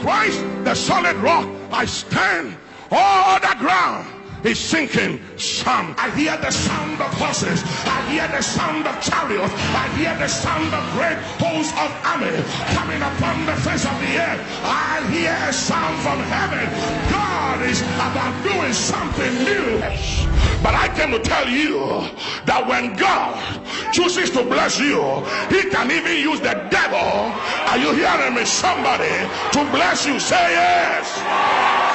Christ, the solid rock, I stand. All the ground is sinking some. I hear the sound of horses. I hear the sound of chariots. I hear the sound of great hosts of army coming upon the face of the earth. I hear a sound from heaven. God is about doing something new. But I came to tell you that when God chooses to bless you, He can even use the devil. Are you hearing me? Somebody to bless you. Say yes.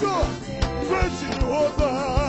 Jesus, great in all the house.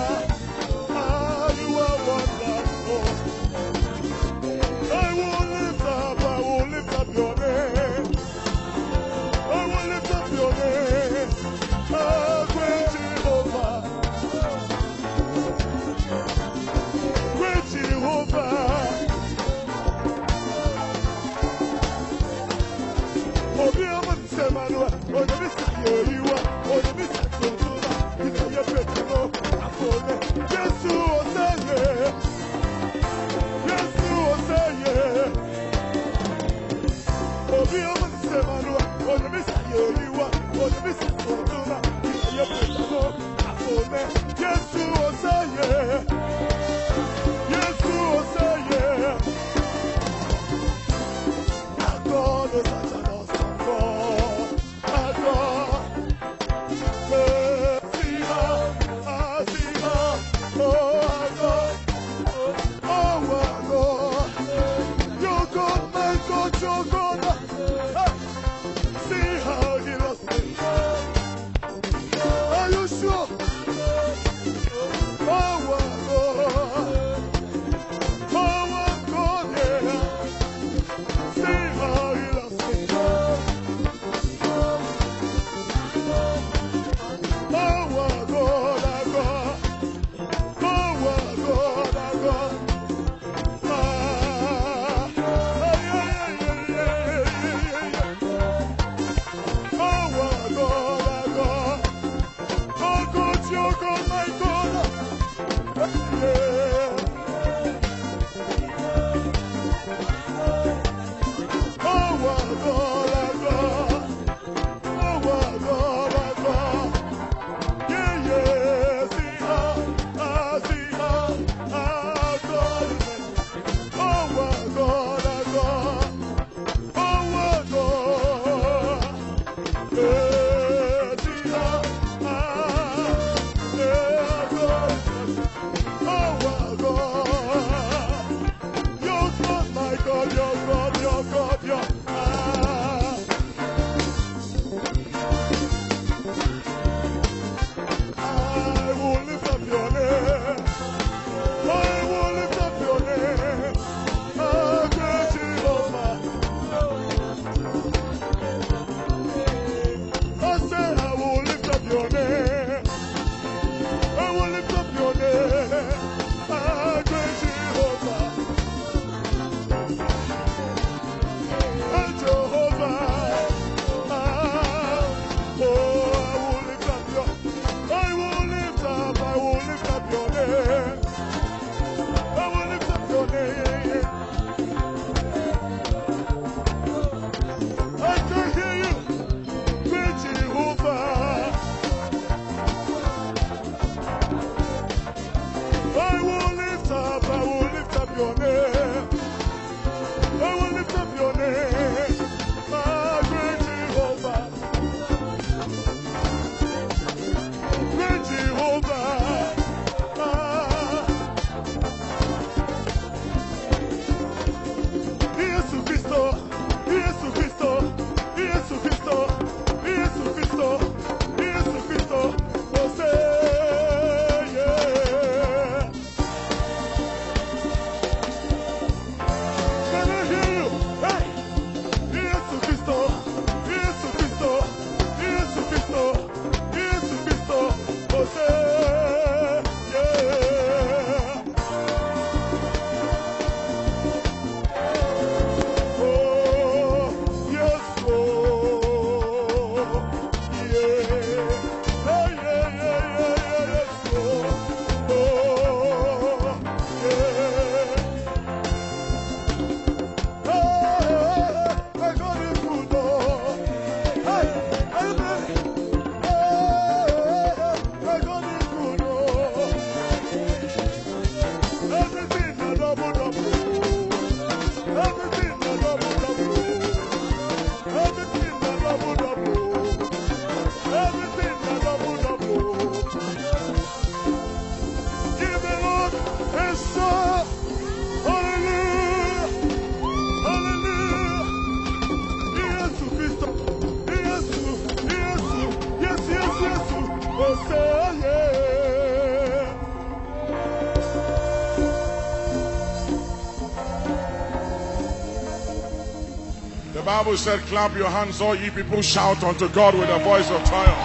Bible said, Clap your hands, all ye people, shout unto God with a voice of triumph.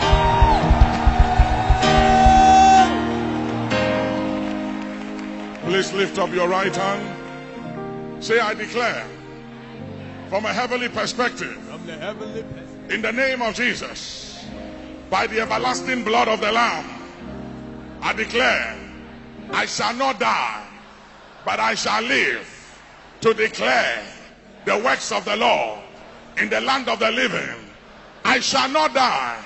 Please lift up your right hand. Say, I declare from a heavenly perspective, From the heavenly perspective. in the name of Jesus, by the everlasting blood of the Lamb, I declare I shall not die, but I shall live to declare the works of the Lord in the land of the living. I shall not die,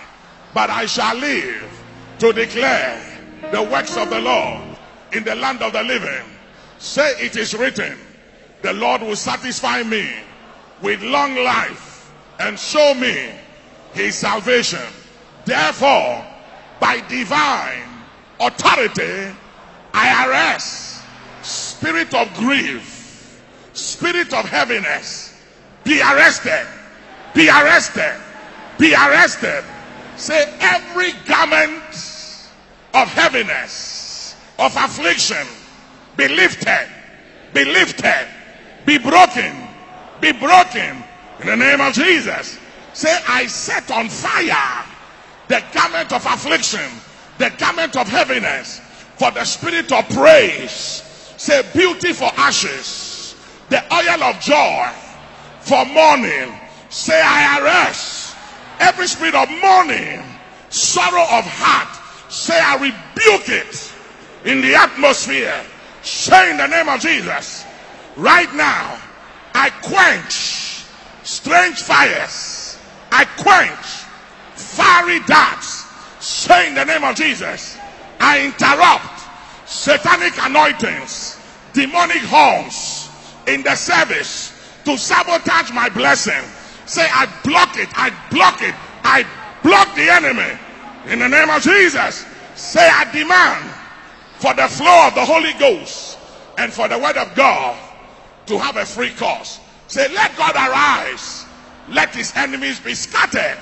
but I shall live to declare the works of the Lord in the land of the living. Say it is written, the Lord will satisfy me with long life and show me his salvation. Therefore, by divine authority, I arrest spirit of grief, spirit of heaviness. Be arrested, be arrested, be arrested. Say every garment of heaviness, of affliction, be lifted, be lifted, be broken, be broken in the name of Jesus. Say, I set on fire the garment of affliction, the garment of heaviness for the spirit of praise. Say, beauty for ashes, the oil of joy for mourning. Say, I arrest every spirit of mourning, sorrow of heart. Say, I rebuke it in the atmosphere. Say, in the name of Jesus, right now, I quench strange fires. I quench fiery darts. Say in the name of Jesus, I interrupt satanic anointings, demonic horns in the service to sabotage my blessing. Say, I block it, I block it, I block the enemy in the name of Jesus. Say, I demand for the flow of the Holy Ghost and for the word of God to have a free course. Say, let God arise. Let his enemies be scattered.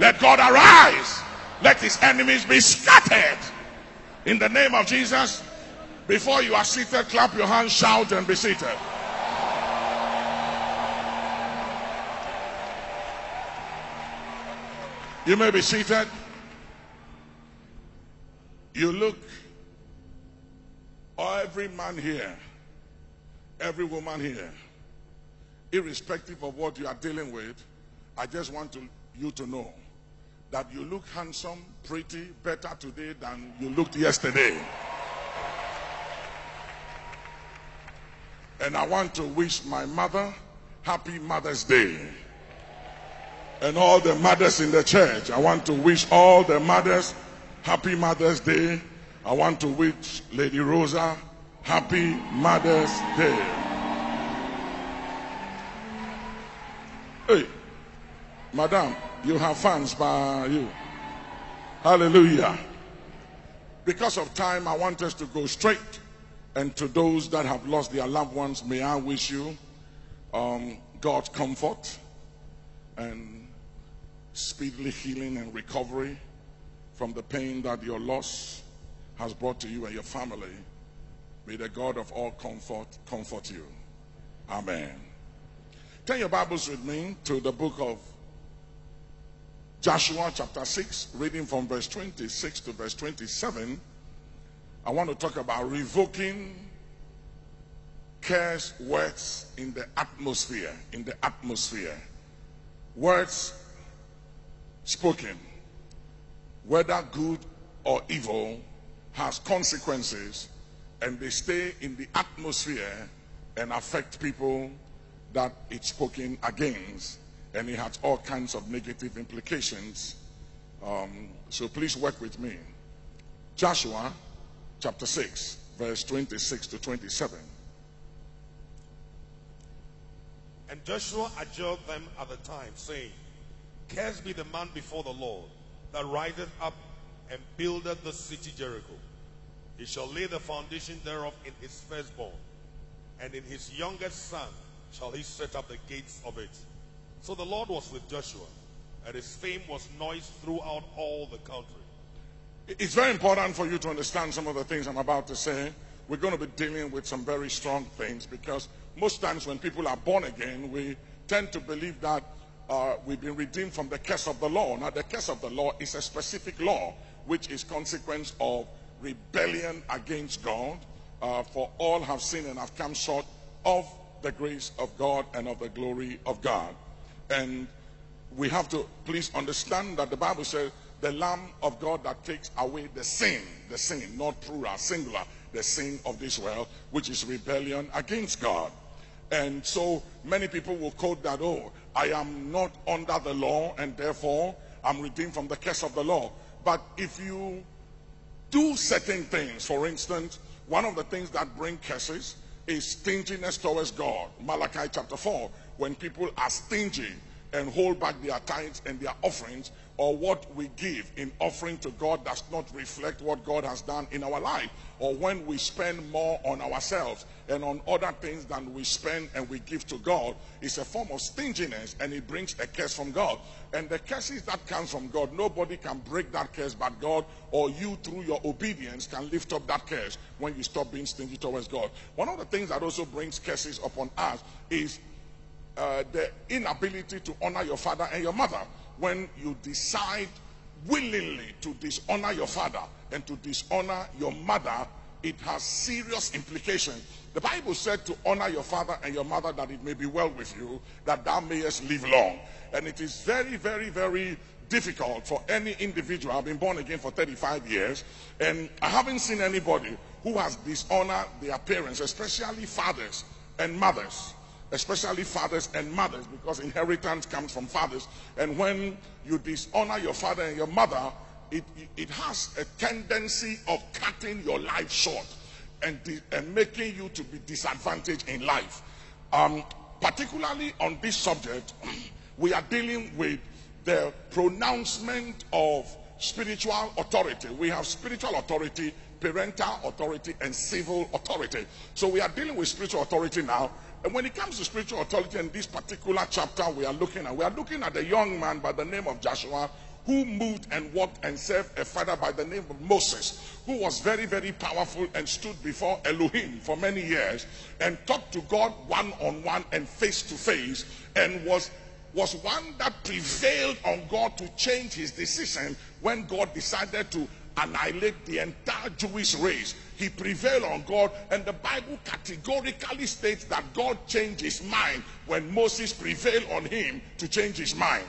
Let God arise. Let his enemies be scattered. In the name of Jesus, before you are seated, clap your hands, shout, and be seated. You may be seated. You look, every man here, every woman here, irrespective of what you are dealing with, I just want to, you to know that you look handsome, pretty, better today than you looked yesterday. And I want to wish my mother happy Mother's Day. And all the mothers in the church, I want to wish all the mothers happy Mother's Day. I want to wish Lady Rosa happy Mother's Day. Hey, Madam, you have fans by you. Hallelujah. Because of time, I want us to go straight. And to those that have lost their loved ones, may I wish you um, God's comfort and speedily healing and recovery from the pain that your loss has brought to you and your family. May the God of all comfort comfort you. Amen. Turn your Bibles with me to the book of Joshua, chapter 6, reading from verse 26 to verse 27. I want to talk about revoking curse words in the atmosphere. In the atmosphere. Words spoken, whether good or evil, has consequences and they stay in the atmosphere and affect people that it's spoken against, and it has all kinds of negative implications. Um, so please work with me. Joshua chapter 6, verse 26 to 27. And Joshua adjured them at the time, saying, Cursed be the man before the Lord that riseth up and buildeth the city Jericho. He shall lay the foundation thereof in his firstborn, and in his youngest son shall he set up the gates of it. So the Lord was with Joshua, and his fame was noised throughout all the country. It's very important for you to understand some of the things I'm about to say. We're going to be dealing with some very strong things because most times when people are born again, we tend to believe that uh, we've been redeemed from the curse of the law. Now, the curse of the law is a specific law, which is consequence of rebellion against God. Uh, for all have sinned and have come short of the grace of God and of the glory of God. And we have to please understand that the Bible says the Lamb of God that takes away the sin, the sin, not plural, singular, the sin of this world, which is rebellion against God. And so many people will quote that, oh, I am not under the law and therefore I'm redeemed from the curse of the law. But if you do certain things, for instance, one of the things that bring curses is stinginess towards God. Malachi chapter 4, when people are stingy and hold back their tithes and their offerings, or what we give in offering to God does not reflect what God has done in our life, or when we spend more on ourselves and on other things than we spend and we give to God, it's a form of stinginess and it brings a curse from God. And the curses that comes from God, nobody can break that curse but God, or you through your obedience can lift up that curse when you stop being stingy towards God. One of the things that also brings curses upon us is uh, the inability to honor your father and your mother when you decide willingly to dishonor your father and to dishonor your mother, it has serious implications. The Bible said to honor your father and your mother that it may be well with you, that thou mayest live long. And it is very, very, very difficult for any individual. I've been born again for 35 years, and I haven't seen anybody who has dishonored their parents, especially fathers and mothers especially fathers and mothers, because inheritance comes from fathers. And when you dishonor your father and your mother, it, it has a tendency of cutting your life short and, and making you to be disadvantaged in life. Um, particularly on this subject, we are dealing with the pronouncement of spiritual authority. We have spiritual authority, parental authority, and civil authority. So we are dealing with spiritual authority now. And when it comes to spiritual authority in this particular chapter we are looking at, we are looking at a young man by the name of Joshua who moved and walked and served a father by the name of Moses, who was very, very powerful and stood before Elohim for many years and talked to God one on one and face to face and was was one that prevailed on God to change his decision when God decided to annihilate the entire Jewish race. He prevailed on God, and the Bible categorically states that God changed his mind when Moses prevailed on him to change his mind.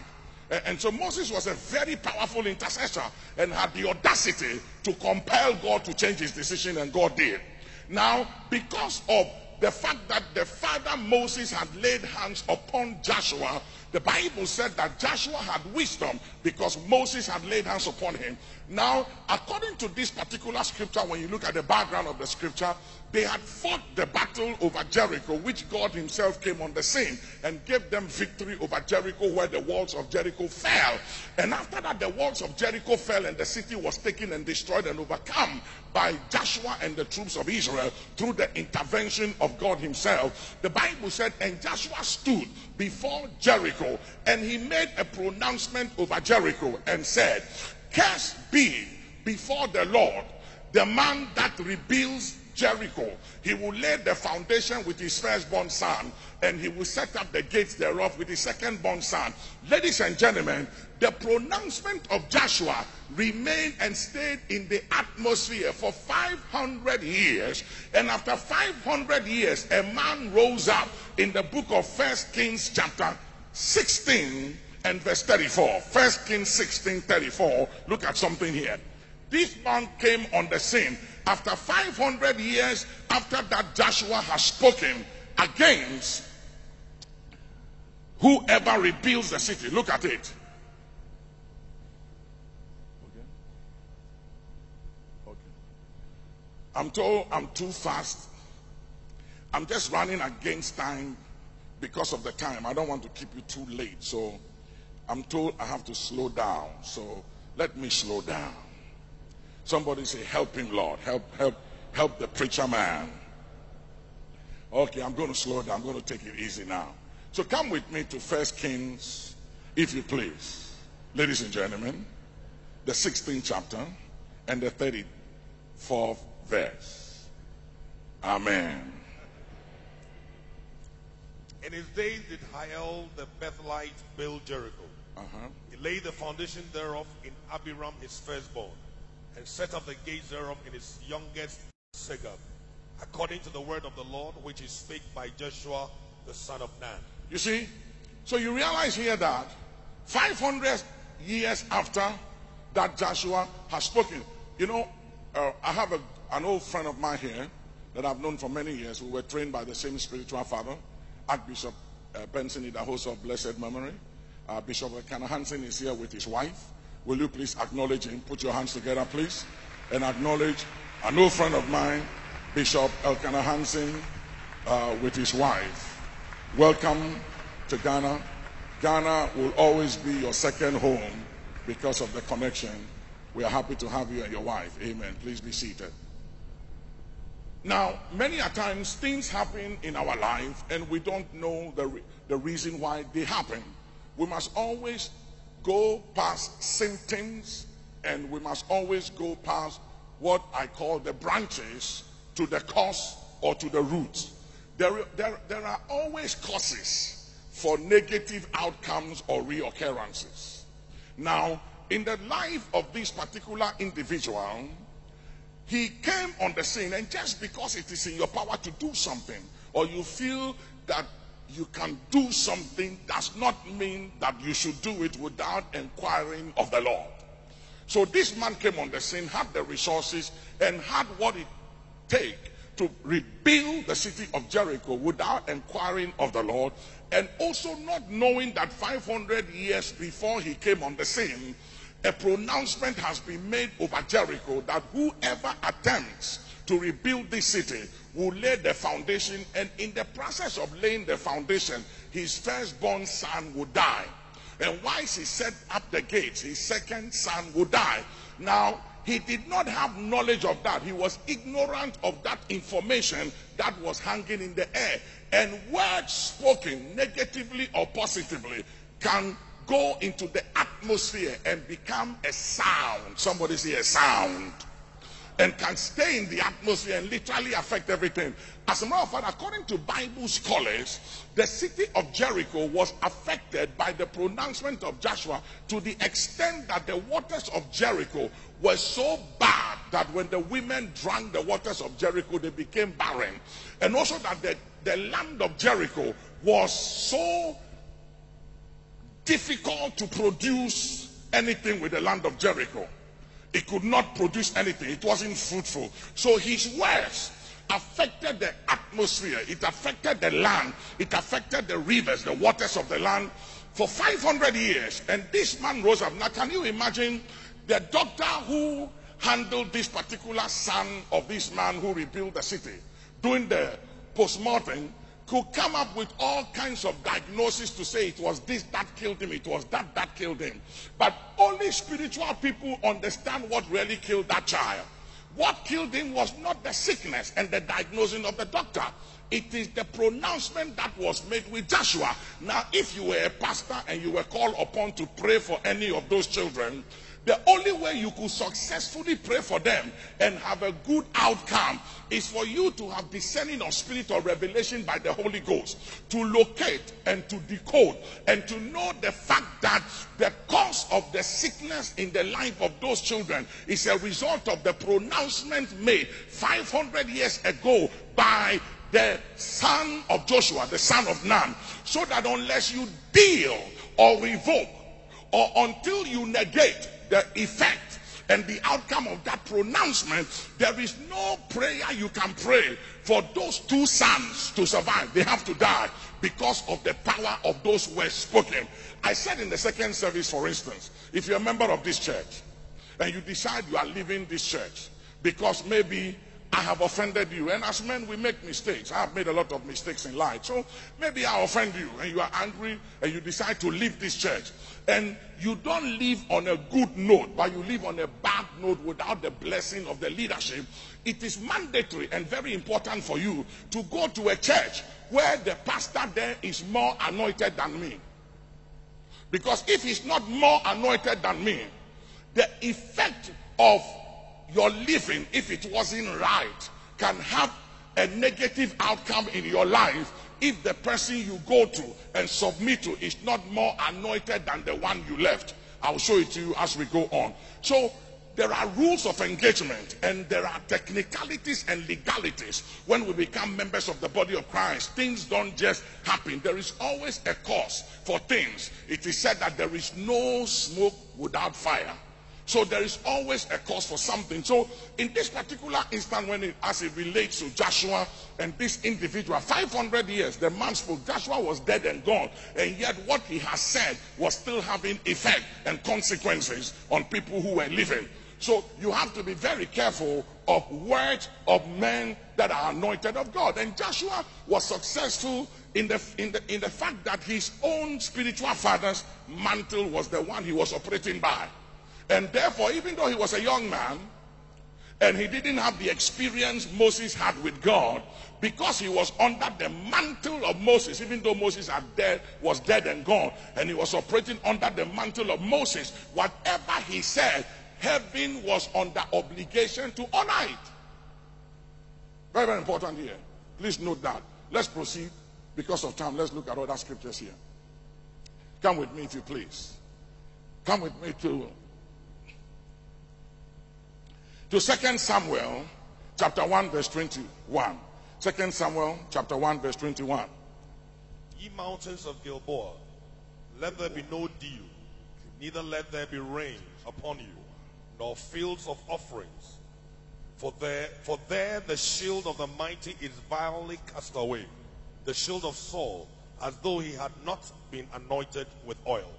And so Moses was a very powerful intercessor and had the audacity to compel God to change his decision, and God did. Now, because of the fact that the father Moses had laid hands upon Joshua, the Bible said that Joshua had wisdom because Moses had laid hands upon him. Now, according to this particular scripture, when you look at the background of the scripture, they had fought the battle over Jericho, which God Himself came on the scene and gave them victory over Jericho, where the walls of Jericho fell. And after that, the walls of Jericho fell, and the city was taken and destroyed and overcome by Joshua and the troops of Israel through the intervention of God Himself. The Bible said, And Joshua stood before Jericho, and he made a pronouncement over Jericho and said, Cursed be before the Lord the man that rebuilds Jericho. He will lay the foundation with his firstborn son, and he will set up the gates thereof with his secondborn son. Ladies and gentlemen, the pronouncement of Joshua remained and stayed in the atmosphere for 500 years. And after 500 years, a man rose up in the book of First Kings, chapter 16 and verse 34. First Kings 16 34. Look at something here. This man came on the scene after 500 years after that Joshua has spoken against whoever rebuilds the city. Look at it. Okay. Okay. I'm told I'm too fast. I'm just running against time because of the time. I don't want to keep you too late. So I'm told I have to slow down. So let me slow down. Somebody say, Help him, Lord. Help, help, help the preacher man. Okay, I'm going to slow down. I'm going to take it easy now. So come with me to First Kings, if you please. Ladies and gentlemen, the 16th chapter and the 34th verse. Amen. In his days did Hiel the Bethelite build Jericho. Uh-huh. He laid the foundation thereof in Abiram his firstborn, and set up the gates thereof in his youngest Segub, according to the word of the Lord which he spake by Joshua the son of Nun. You see? So you realize here that 500 years after that Joshua has spoken, you know, uh, I have a, an old friend of mine here that I've known for many years who were trained by the same spiritual father, Archbishop uh, Benson Idahosa of blessed memory. Uh, Bishop Elkanah Hansen is here with his wife. Will you please acknowledge him? Put your hands together, please. And acknowledge an old friend of mine, Bishop Elkanah Hansen, uh, with his wife. Welcome to Ghana. Ghana will always be your second home because of the connection. We are happy to have you and your wife. Amen. Please be seated. Now, many a times things happen in our life and we don't know the, re- the reason why they happen. We must always go past symptoms and we must always go past what I call the branches to the cause or to the root. There, there, there are always causes for negative outcomes or reoccurrences. Now, in the life of this particular individual, he came on the scene, and just because it is in your power to do something, or you feel that you can do something, does not mean that you should do it without inquiring of the Lord. So this man came on the scene, had the resources, and had what it take to rebuild the city of Jericho without inquiring of the Lord, and also not knowing that 500 years before he came on the scene, a pronouncement has been made over Jericho that whoever attempts to rebuild this city will lay the foundation, and in the process of laying the foundation, his firstborn son will die. And whilst he set up the gates, his second son will die. Now, he did not have knowledge of that. He was ignorant of that information that was hanging in the air. And words spoken negatively or positively can go into the atmosphere and become a sound. Somebody say a sound. And can stay in the atmosphere and literally affect everything. As a matter of fact, according to Bible scholars, the city of Jericho was affected by the pronouncement of Joshua to the extent that the waters of Jericho were so bad that when the women drank the waters of Jericho, they became barren. And also that the, the land of Jericho was so difficult to produce anything with the land of Jericho. It could not produce anything. It wasn't fruitful. So his words affected the atmosphere. It affected the land. It affected the rivers, the waters of the land for 500 years. And this man rose up. Now, can you imagine the doctor who handled this particular son of this man who rebuilt the city doing the postmortem could come up with all kinds of diagnoses to say it was this that killed him, it was that that killed him. But only spiritual people understand what really killed that child. What killed him was not the sickness and the diagnosing of the doctor. It is the pronouncement that was made with Joshua. Now, if you were a pastor and you were called upon to pray for any of those children, the only way you could successfully pray for them and have a good outcome is for you to have discerning of spirit or revelation by the Holy Ghost to locate and to decode and to know the fact that the cause of the sickness in the life of those children is a result of the pronouncement made 500 years ago by the son of Joshua, the son of Nun, so that unless you deal or revoke or until you negate the effect and the outcome of that pronouncement, there is no prayer you can pray for those two sons to survive. They have to die because of the power of those words spoken. I said in the second service, for instance, if you're a member of this church and you decide you are leaving this church because maybe I have offended you. And as men, we make mistakes. I have made a lot of mistakes in life. So maybe I offend you and you are angry and you decide to leave this church. And you don't live on a good note, but you live on a bad note without the blessing of the leadership. It is mandatory and very important for you to go to a church where the pastor there is more anointed than me. Because if he's not more anointed than me, the effect of your living, if it wasn't right, can have a negative outcome in your life if the person you go to and submit to is not more anointed than the one you left. I'll show it to you as we go on. So there are rules of engagement and there are technicalities and legalities when we become members of the body of Christ. Things don't just happen. There is always a cause for things. It is said that there is no smoke without fire. So there is always a cause for something. So in this particular instance, when it as it relates to Joshua and this individual, 500 years the man spoke. Joshua was dead and gone, and yet what he has said was still having effect and consequences on people who were living. So you have to be very careful of words of men that are anointed of God. And Joshua was successful in the, in the, in the fact that his own spiritual father's mantle was the one he was operating by. And therefore, even though he was a young man and he didn't have the experience Moses had with God, because he was under the mantle of Moses, even though Moses had dead, was dead and gone, and he was operating under the mantle of Moses, whatever he said, heaven was under obligation to honor it. Very, very important here. Please note that. Let's proceed. Because of time, let's look at other scriptures here. Come with me, if you please. Come with me to to 2 Samuel chapter 1 verse 21. 2 Samuel chapter 1 verse 21. Ye mountains of Gilboa, let there be no dew, neither let there be rain upon you, nor fields of offerings. For there, for there the shield of the mighty is vilely cast away, the shield of Saul, as though he had not been anointed with oil.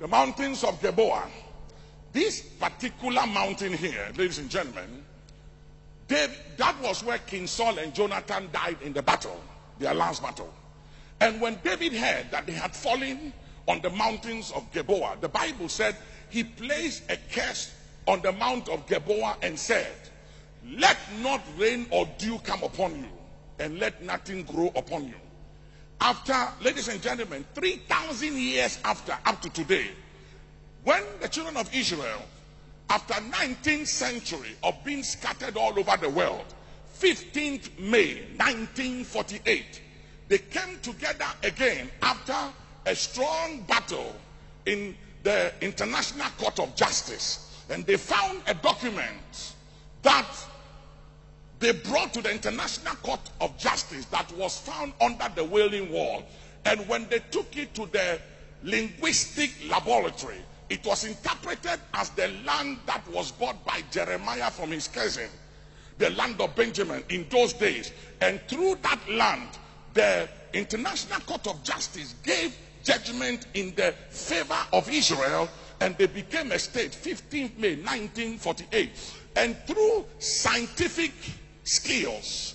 The mountains of Gilboa this particular mountain here, ladies and gentlemen, David, that was where King Saul and Jonathan died in the battle, their last battle. And when David heard that they had fallen on the mountains of Gilboa, the Bible said he placed a curse on the mount of Gilboa and said, Let not rain or dew come upon you, and let nothing grow upon you. After, ladies and gentlemen, 3,000 years after, up to today, when the children of Israel, after 19th century of being scattered all over the world, 15th May 1948, they came together again after a strong battle in the International Court of Justice. And they found a document that they brought to the International Court of Justice that was found under the Wailing Wall. And when they took it to the linguistic laboratory, it was interpreted as the land that was bought by Jeremiah from his cousin, the land of Benjamin in those days. And through that land, the International Court of Justice gave judgment in the favor of Israel and they became a state 15th May 1948 and through scientific skills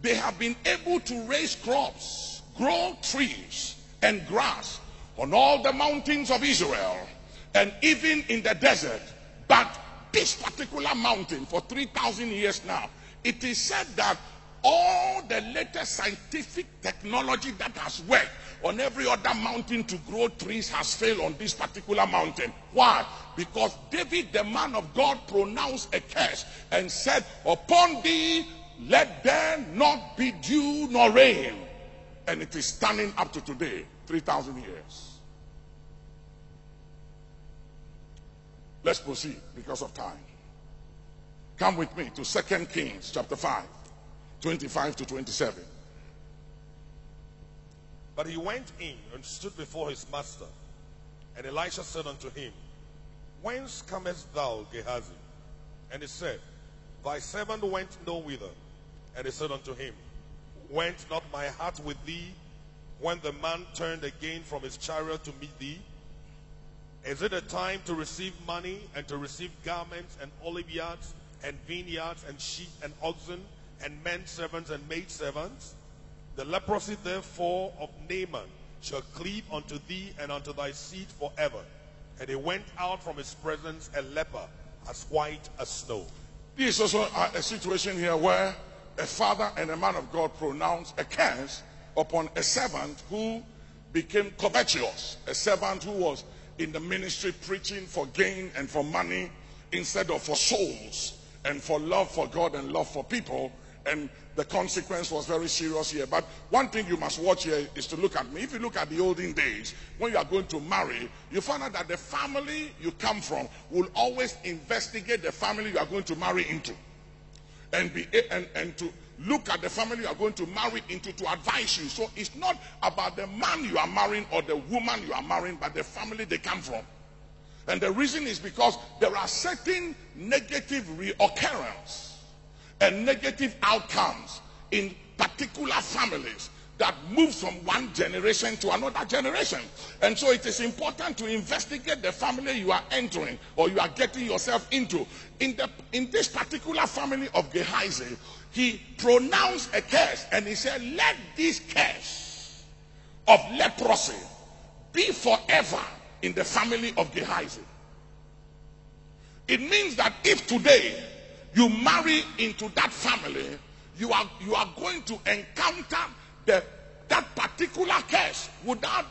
they have been able to raise crops grow trees and grass on all the mountains of Israel and even in the desert. But this particular mountain, for 3,000 years now, it is said that all the latest scientific technology that has worked on every other mountain to grow trees has failed on this particular mountain. Why? Because David, the man of God, pronounced a curse and said, Upon thee let there not be dew nor rain. And it is standing up to today, 3,000 years. Let's proceed because of time. Come with me to 2 Kings chapter 5, 25 to 27. But he went in and stood before his master. And Elisha said unto him, Whence comest thou, Gehazi? And he said, Thy servant went no whither. And he said unto him, Went not my heart with thee when the man turned again from his chariot to meet thee? Is it a time to receive money and to receive garments and olive yards and vineyards and sheep and oxen and men servants and maid servants? The leprosy therefore of Naaman shall cleave unto thee and unto thy seed forever. And he went out from his presence a leper as white as snow. This is also a, a situation here where a father and a man of God pronounced a curse upon a servant who became covetous, a servant who was in the ministry preaching for gain and for money instead of for souls and for love for God and love for people. and the consequence was very serious here. But one thing you must watch here is to look at me. If you look at the olden days, when you are going to marry, you find out that the family you come from will always investigate the family you are going to marry into. And be and, and to look at the family you are going to marry into to advise you. So it's not about the man you are marrying or the woman you are marrying, but the family they come from. And the reason is because there are certain negative reoccurrence and negative outcomes in particular families that move from one generation to another generation. And so it is important to investigate the family you are entering or you are getting yourself into. In, the, in this particular family of Gehazi, he pronounced a curse and he said, Let this curse of leprosy be forever in the family of Gehazi. It means that if today you marry into that family, you are, you are going to encounter the, that particular curse without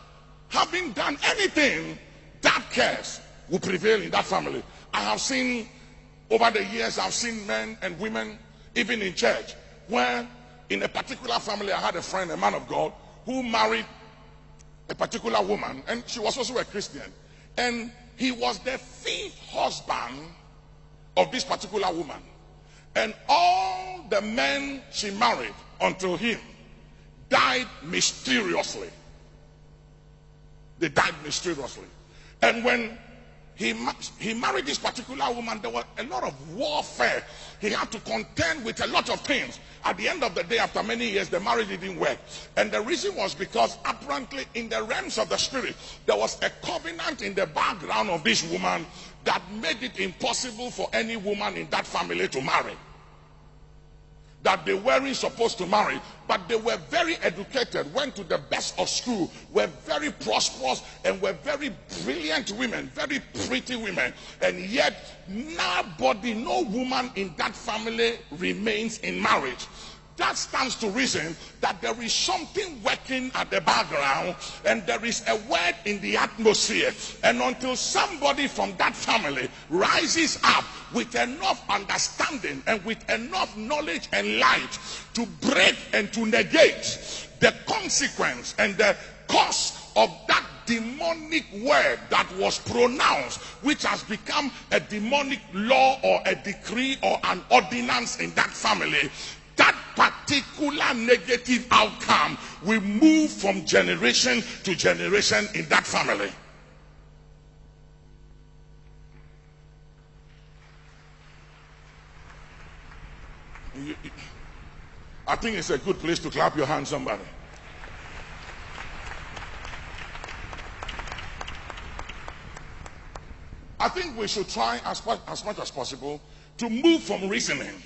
having done anything. That curse will prevail in that family. I have seen over the years, I've seen men and women, even in church, where in a particular family, I had a friend, a man of God, who married a particular woman, and she was also a Christian. And he was the fifth husband of this particular woman. And all the men she married until him died mysteriously. They died mysteriously. And when he, he married this particular woman, there was a lot of warfare. He had to contend with a lot of things. At the end of the day, after many years, the marriage didn't work. And the reason was because apparently in the realms of the spirit, there was a covenant in the background of this woman that made it impossible for any woman in that family to marry that they weren't supposed to marry, but they were very educated, went to the best of school, were very prosperous, and were very brilliant women, very pretty women. And yet, nobody, no woman in that family remains in marriage that stands to reason that there is something working at the background and there is a word in the atmosphere. And until somebody from that family rises up with enough understanding and with enough knowledge and light to break and to negate the consequence and the cause of that demonic word that was pronounced, which has become a demonic law or a decree or an ordinance in that family, that particular negative outcome will move from generation to generation in that family. I think it's a good place to clap your hands, somebody. I think we should try as much, as much as possible to move from reasoning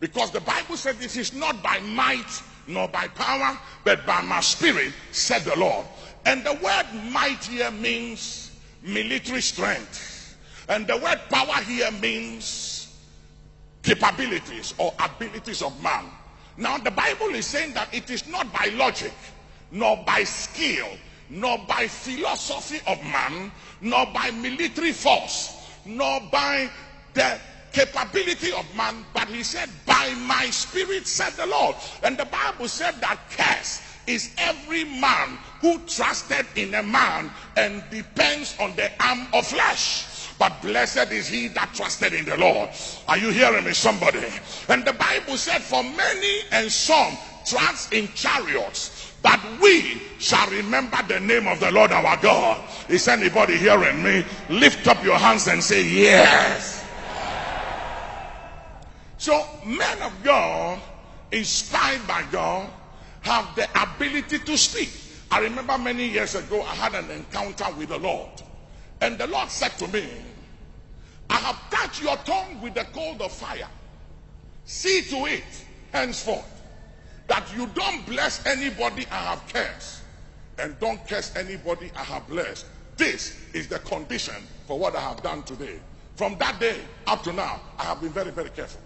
because the Bible said this is not by might nor by power, but by my spirit, said the Lord. And the word might here means military strength. And the word power here means capabilities or abilities of man. Now, the Bible is saying that it is not by logic, nor by skill, nor by philosophy of man, nor by military force, nor by the capability of man, but he said, By my spirit, said the Lord. And the Bible said that curse is every man who trusted in a man and depends on the arm of flesh. But blessed is he that trusted in the Lord. Are you hearing me, somebody? And the Bible said, For many and some trust in chariots, but we shall remember the name of the Lord our God. Is anybody hearing me? Lift up your hands and say, Yes. So, men of God, inspired by God, have the ability to speak. I remember many years ago, I had an encounter with the Lord. And the Lord said to me, I have touched your tongue with the cold of fire. See to it henceforth that you don't bless anybody I have cursed, and don't curse anybody I have blessed. This is the condition for what I have done today. From that day up to now, I have been very, very careful.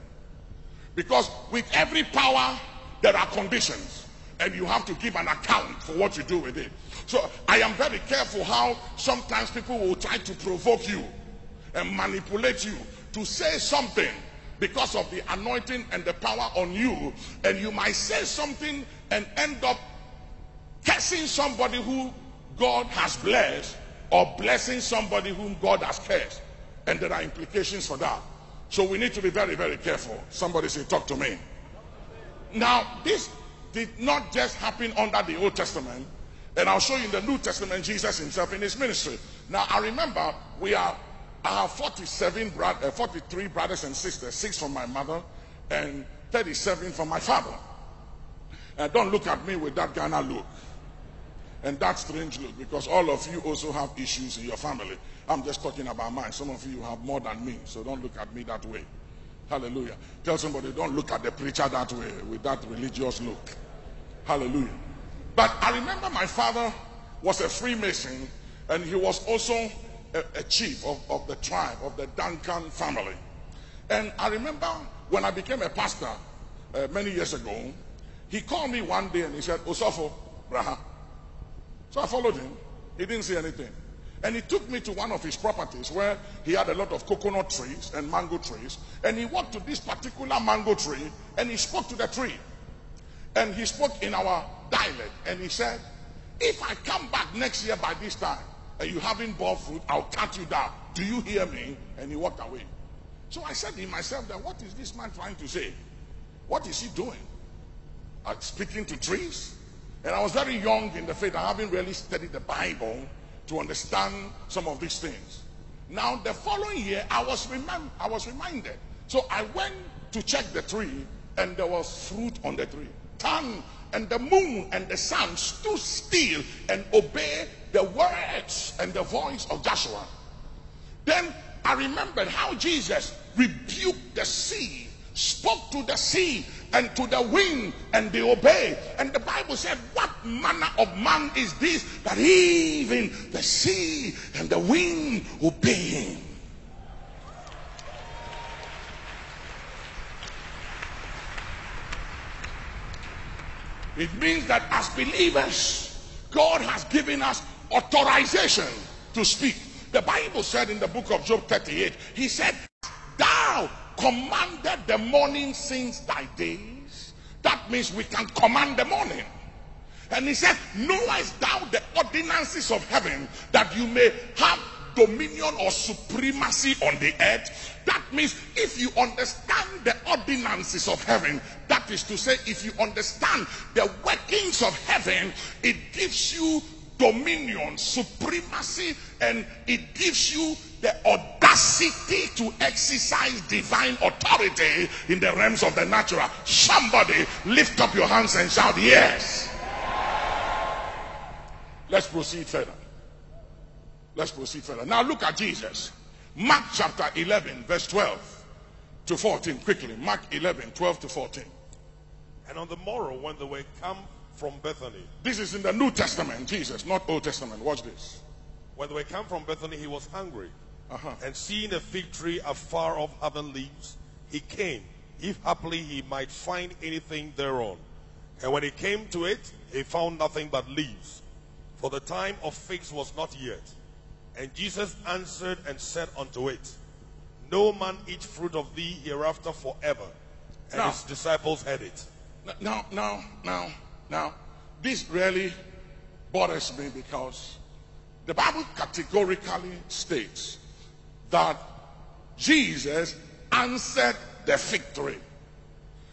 Because with every power, there are conditions. And you have to give an account for what you do with it. So I am very careful how sometimes people will try to provoke you and manipulate you to say something because of the anointing and the power on you, and you might say something and end up cursing somebody who God has blessed or blessing somebody whom God has cursed. And there are implications for that. So we need to be very, very careful. Somebody say, Talk to me. Now, this did not just happen under the Old Testament, and I'll show you in the New Testament Jesus himself in his ministry. Now, I remember we are, I have 47, bro- uh, 43 brothers and sisters, six from my mother, and 37 from my father. And don't look at me with that Ghana look and that strange look because all of you also have issues in your family. I'm just talking about mine. Some of you have more than me, so don't look at me that way. Hallelujah. Tell somebody, don't look at the preacher that way with that religious look. Hallelujah. But I remember my father was a Freemason and he was also a, a chief of, of the tribe of the Duncan family. And I remember when I became a pastor uh, many years ago, he called me one day and he said, Osofo, Braha. So I followed him. He didn't say anything. And he took me to one of his properties where he had a lot of coconut trees and mango trees. And he walked to this particular mango tree and he spoke to the tree. And he spoke in our dialect. And he said, If I come back next year by this time and you haven't bought fruit, I'll cut you down. Do you hear me? And he walked away. So I said to myself, that what is this man trying to say? What is he doing? Uh, speaking to trees? And I was very young in the faith. I haven't really studied the Bible to understand some of these things. Now, the following year, I was, remem- I was reminded. So I went to check the tree, and there was fruit on the tree. Sun and the moon and the sun stood still and obeyed the words and the voice of Joshua. Then I remembered how Jesus rebuked the sea, spoke to the sea and to the wind, and they obeyed. And the Bible said, What manner of man is this that even the sea and the wind obey him? It means that as believers, God has given us authorization to speak. The Bible said in the book of Job 38, He said, Thou commanded the morning since thy days. That means we can command the morning. And he said, Knowest thou the ordinances of heaven that you may have dominion or supremacy on the earth? That means if you understand the ordinances of heaven, that is to say, if you understand the workings of heaven, it gives you dominion, supremacy, and it gives you the audacity to exercise divine authority in the realms of the natural. Somebody lift up your hands and shout, Yes. Let's proceed further. Let's proceed further. Now look at Jesus. Mark chapter 11, verse 12 to 14. Quickly. Mark 11, 12 to 14. And on the morrow, when they were come from Bethany, This is in the New Testament, Jesus, not Old Testament. Watch this. when they were come from Bethany, he was hungry. Uh-huh. And seeing a fig tree afar off having leaves, he came, if haply he might find anything thereon. And when he came to it, he found nothing but leaves, for the time of figs was not yet. And Jesus answered and said unto it, No man eat fruit of thee hereafter forever. And Now- his disciples heard it. Now, now, now, now, this really bothers me because the Bible categorically states that Jesus answered the fig tree.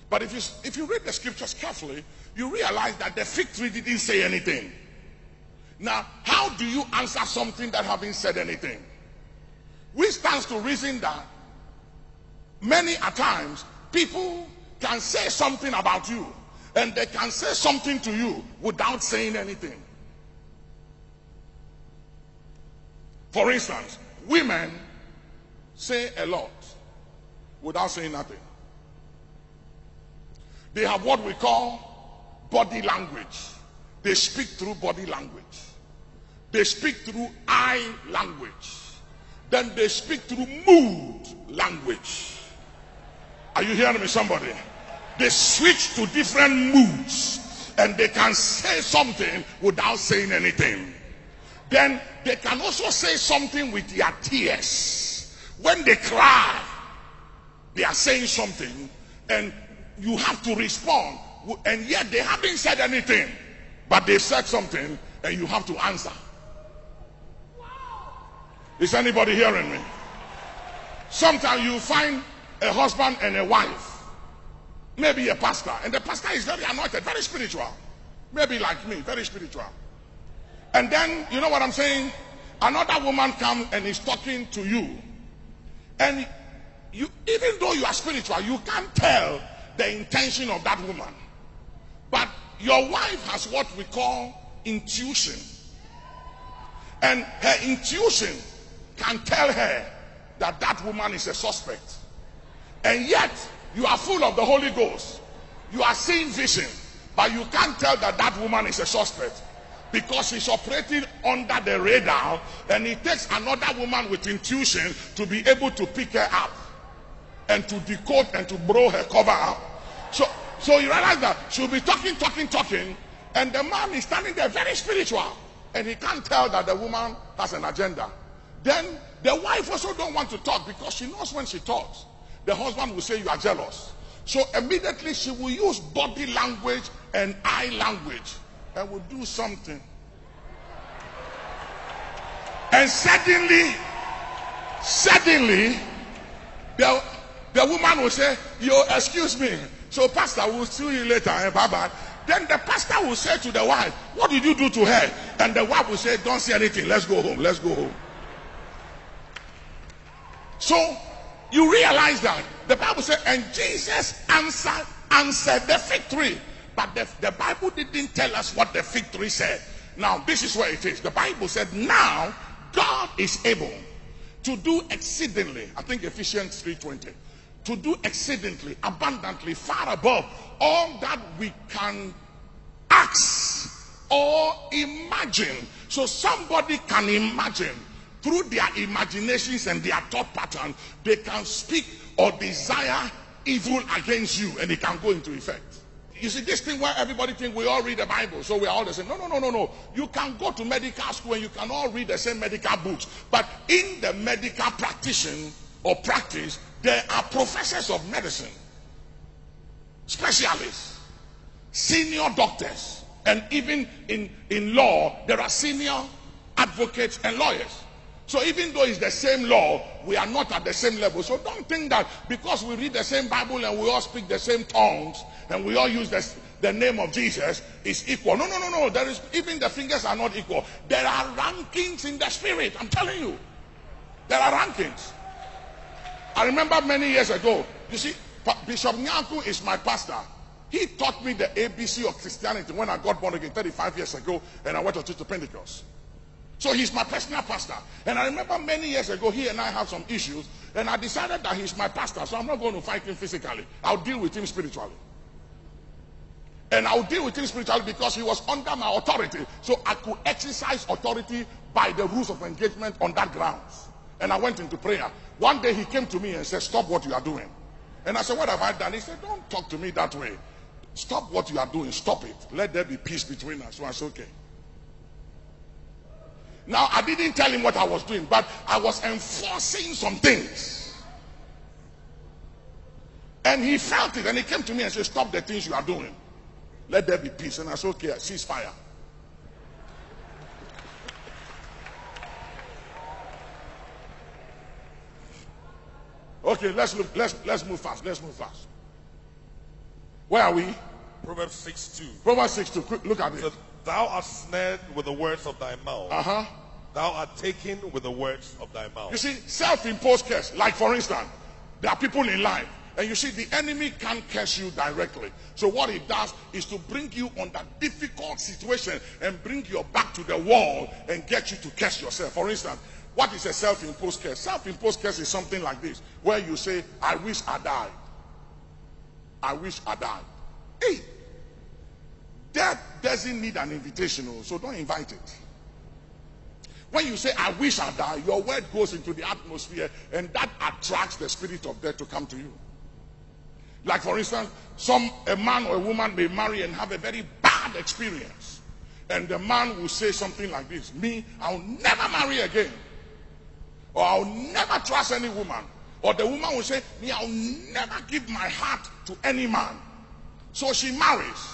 But if you, if you read the scriptures carefully, you realize that the fig tree didn't say anything. Now, how do you answer something that haven't said anything? Which stands to reason that many a times people can say something about you and they can say something to you without saying anything. For instance, women say a lot without saying nothing. They have what we call body language. They speak through body language. They speak through eye language. Then they speak through mood language. Are you hearing me, somebody? They switch to different moods and they can say something without saying anything. Then they can also say something with their tears. When they cry, they are saying something, and you have to respond, and yet they haven't said anything, but they said something, and you have to answer. Is anybody hearing me? Sometimes you find a husband and a wife, maybe a pastor, and the pastor is very anointed, very spiritual, maybe like me, very spiritual. And then, you know what I'm saying? Another woman comes and is talking to you, and you, even though you are spiritual, you can't tell the intention of that woman. But your wife has what we call intuition. And her intuition can tell her that that woman is a suspect. And yet, you are full of the Holy Ghost. You are seeing vision, but you can't tell that that woman is a suspect because he's operating under the radar and it takes another woman with intuition to be able to pick her up and to decode and to blow her cover up. So, so you realize that she'll be talking, talking, talking, and the man is standing there very spiritual, and he can't tell that the woman has an agenda. Then the wife also don't want to talk because she knows when she talks, the husband will say you are jealous. So immediately she will use body language and eye language and will do something. And suddenly, suddenly, the, the woman will say, Yo, excuse me. So, Pastor, we'll see you later. Eh, bye bye. Then the pastor will say to the wife, What did you do to her? And the wife will say, Don't say anything. Let's go home. Let's go home. So you realize that the Bible said, and Jesus answered, answered the fig tree. But the, the Bible didn't tell us what the fig tree said. Now, this is where it is. The Bible said, Now God is able to do exceedingly. I think Ephesians 3:20. To do exceedingly, abundantly, far above all that we can ask or imagine. So somebody can imagine through their imaginations and their thought pattern, they can speak or desire evil against you and it can go into effect. You see, this thing where everybody think we all read the Bible, so we're all the same. No, no, no, no, no. You can go to medical school and you can all read the same medical books. But in the medical practitioner or practice, there are professors of medicine, specialists, senior doctors, and even in, in law, there are senior advocates and lawyers. So even though it's the same law, we are not at the same level. So don't think that because we read the same Bible and we all speak the same tongues and we all use the, the name of Jesus is equal. No, no, no, no. There is even the fingers are not equal. There are rankings in the spirit. I'm telling you. There are rankings. I remember many years ago, you see, Bishop Nyanku is my pastor. He taught me the ABC of Christianity when I got born again 35 years ago and I went to Church of Pentecost. So he's my personal pastor. And I remember many years ago, he and I had some issues, and I decided that he's my pastor, so I'm not going to fight him physically. I'll deal with him spiritually. And I'll deal with him spiritually because he was under my authority. So I could exercise authority by the rules of engagement on that grounds. And I went into prayer. One day he came to me and said, Stop what you are doing. And I said, What have I done? He said, Don't talk to me that way. Stop what you are doing. Stop it. Let there be peace between us. So I said, Okay. Now, I didn't tell him what I was doing, but I was enforcing some things. And he felt it and he came to me and said, Stop the things you are doing. Let there be peace. And I said, Okay, cease fire. Okay, let's look, let's let's move fast. Let's move fast. Where are we? Proverbs 6 2. Proverbs 6 2. Look at it. Thou art snared with the words of thy mouth. Uh huh. Thou art taken with the words of thy mouth. You see, self imposed curse. Like, for instance, there are people in life, and you see, the enemy can't curse you directly. So, what he does is to bring you on that difficult situation and bring your back to the wall and get you to curse yourself. For instance, what is a self imposed curse? Self imposed curse is something like this, where you say, I wish I died. I wish I died. Hey, Death doesn't need an invitation, oh, so don't invite it. When you say, I wish I die, your word goes into the atmosphere and that attracts the spirit of death to come to you. Like, for instance, some a man or a woman may marry and have a very bad experience. And the man will say something like this Me, I'll never marry again. Or I'll never trust any woman. Or the woman will say, Me, I'll never give my heart to any man. So she marries,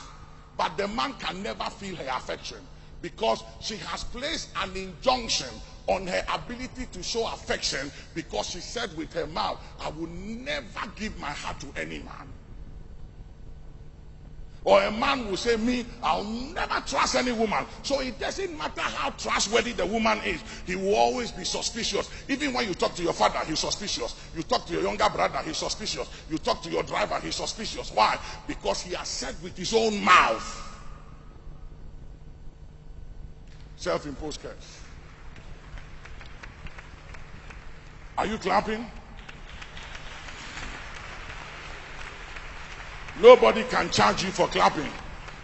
but the man can never feel her affection because she has placed an injunction on her ability to show affection because she said with her mouth, I will never give my heart to any man. Or a man will say, Me, I'll never trust any woman. So it doesn't matter how trustworthy the woman is, he will always be suspicious. Even when you talk to your father, he's suspicious. You talk to your younger brother, he's suspicious. You talk to your driver, he's suspicious. Why? Because he has said with his own mouth. Self imposed curse. Are you clapping? Nobody can charge you for clapping.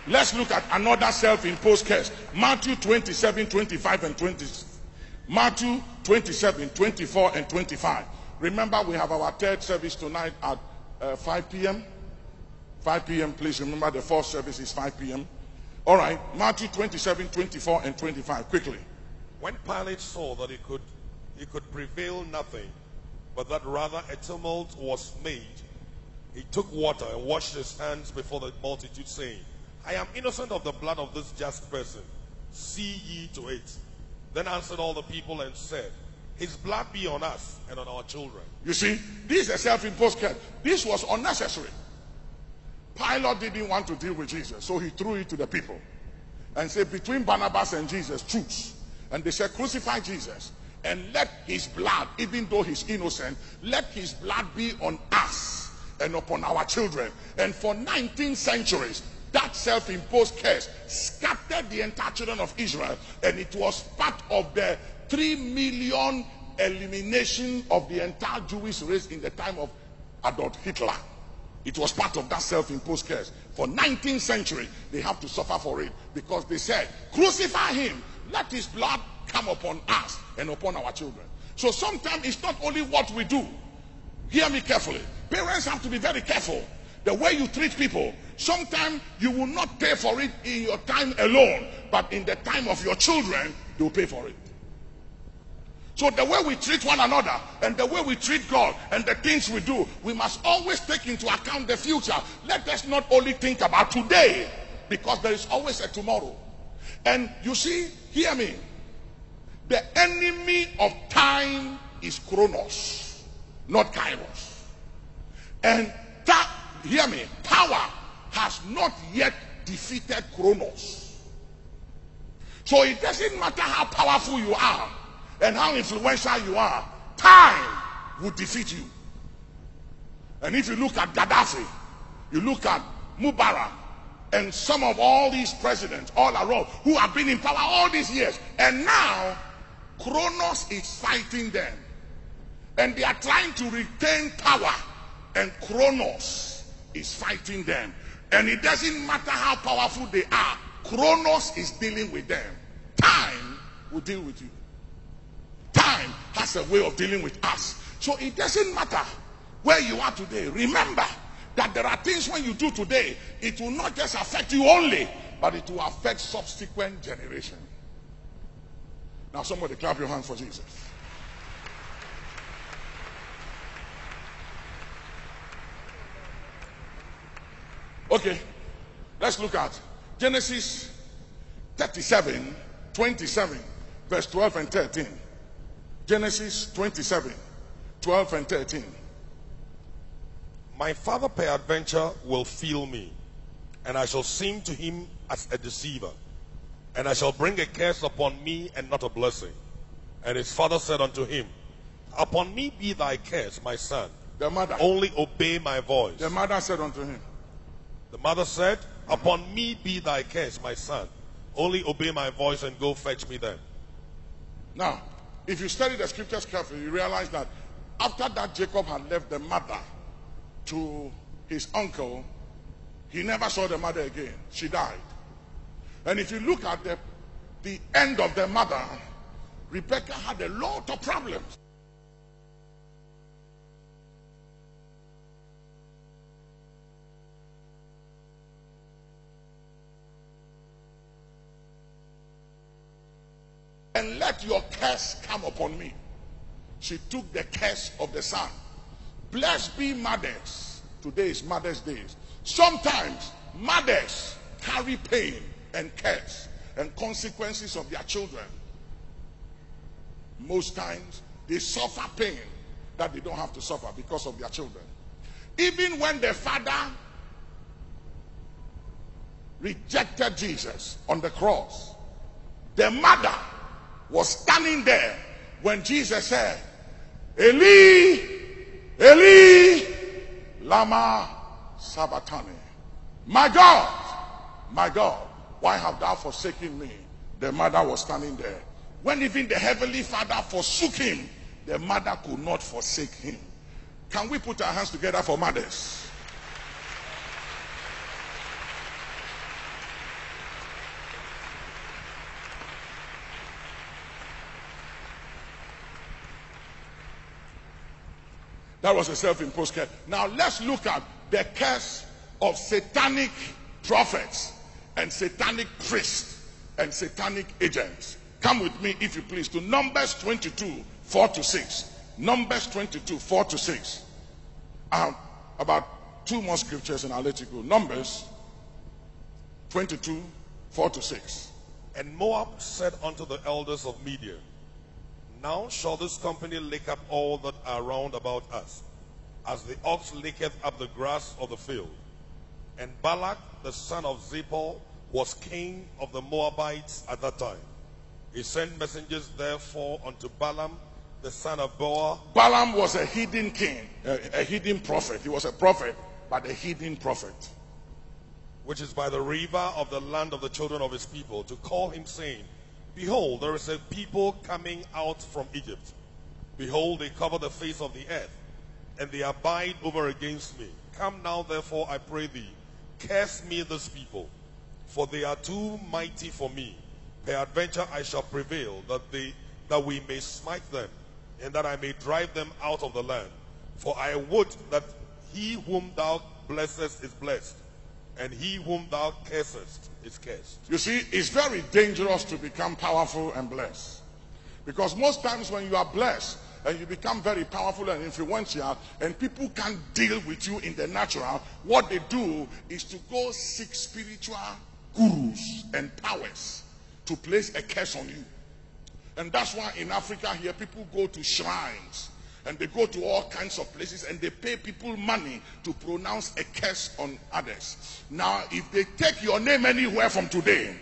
Let's look at another self imposed curse. Matthew 27, 25, and 20. Matthew 27, 24, and 25. Remember, we have our third service tonight at uh, 5 p.m. 5 p.m. Please remember the fourth service is 5 p.m. All right, Matthew 27, 24, and 25. Quickly. When Pilate saw that he could, he could prevail nothing, but that rather a tumult was made, he took water and washed his hands before the multitude, saying, I am innocent of the blood of this just person. See ye to it. Then answered all the people and said, His blood be on us and on our children. You see, this is a self imposed curse. This was unnecessary. Pilate didn't want to deal with Jesus, so he threw it to the people and said, Between Barnabas and Jesus, choose. And they said, Crucify Jesus and let his blood, even though he's innocent, let his blood be on us and upon our children. And for 19 centuries, that self imposed curse scattered the entire children of Israel, and it was part of the 3 million elimination of the entire Jewish race in the time of Adolf Hitler. It was part of that self-imposed curse. For 19th century, they have to suffer for it because they said, crucify him, let his blood come upon us and upon our children. So sometimes it's not only what we do. Hear me carefully. Parents have to be very careful. The way you treat people, sometimes you will not pay for it in your time alone, but in the time of your children, they will pay for it. So the way we treat one another and the way we treat God and the things we do, we must always take into account the future. Let us not only think about today, because there is always a tomorrow. And you see, hear me. The enemy of time is Chronos, not Kairos. And that, hear me, power has not yet defeated Chronos. So it doesn't matter how powerful you are and how influential you are, time will defeat you. And if you look at Gaddafi, you look at Mubarak, and some of all these presidents all around who have been in power all these years, and now Chronos is fighting them. And they are trying to retain power, and Chronos is fighting them. And it doesn't matter how powerful they are, Chronos is dealing with them. Time will deal with you. Time has a way of dealing with us. So it doesn't matter where you are today. Remember that there are things when you do today, it will not just affect you only, but it will affect subsequent generations. Now, somebody clap your hands for Jesus. Okay, let's look at Genesis 37 27, verse 12 and 13. Genesis 27 12 and 13. My father peradventure will feel me, and I shall seem to him as a deceiver. And I shall bring a curse upon me and not a blessing. And his father said unto him, Upon me be thy curse, my son. The mother, Only obey my voice. the mother said unto him, The mother said, Upon me be thy curse, my son. Only obey my voice and go fetch me then. Now, if you study the scriptures carefully, you realize that after that Jacob had left the mother to his uncle, he never saw the mother again. She died. And if you look at the, the end of the mother, Rebecca had a lot of problems. And let your curse come upon me. She took the curse of the son Blessed be mothers. Today is Mother's Day. Sometimes mothers carry pain and cares and consequences of their children. Most times they suffer pain that they don't have to suffer because of their children. Even when the father rejected Jesus on the cross, the mother was standing there when Jesus said, Eli, Eli, Lama Sabachthani. My God, my God, why have thou forsaken me? The mother was standing there. When even the heavenly father forsook him, the mother could not forsake him. Can we put our hands together for mothers? That was a self imposed curse. Now let's look at the curse of satanic prophets and satanic priests and satanic agents. Come with me, if you please, to Numbers 22 4 to 6. Numbers 22 4 to 6. Um, about two more scriptures and I'll let you go. Numbers 22 4 to 6. And Moab said unto the elders of Midian, Now shall this company lick up all that are round about us, as the ox licketh up the grass of the field. And Balak, the son of Zippor, was king of the Moabites at that time. He sent messengers therefore unto Balaam, the son of Beor. Balaam was a hidden king, a, a hidden prophet. He was a prophet, but a hidden prophet. which is by the river of the land of the children of his people, to call him, saying, Behold, there is a people coming out from Egypt. Behold, they cover the face of the earth, and they abide over against me. Come now, therefore, I pray thee, curse me this people, for they are too mighty for me. Peradventure I shall prevail, that they that we may smite them, and that I may drive them out of the land. For I would that he whom thou blessest is blessed, and he whom thou cursest is cursed. You see, it's very dangerous to become powerful and blessed. Because most times when you are blessed and you become very powerful and influential, and people can't deal with you in the natural, what they do is to go seek spiritual gurus and powers to place a curse on you. And that's why in Africa here, people go to shrines and they go to all kinds of places and they pay people money to pronounce a curse on others. Now, if they take your name anywhere from today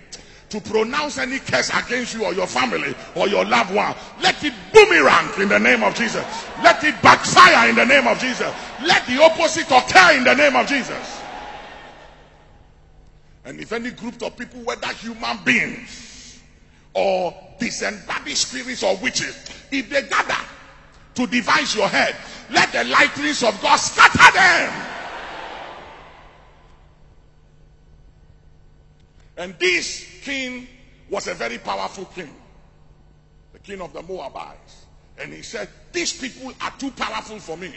to pronounce any curse against you or your family or your loved one, let it boomerang in the name of Jesus. Let it backfire in the name of Jesus. Let the opposite occur in the name of Jesus. And if any group of people, whether human beings or disembodied spirits or witches, if they gather to devise your head, let the lightnings of God scatter them. And this king was a very powerful king, the king of the Moabites. And he said, These people are too powerful for me.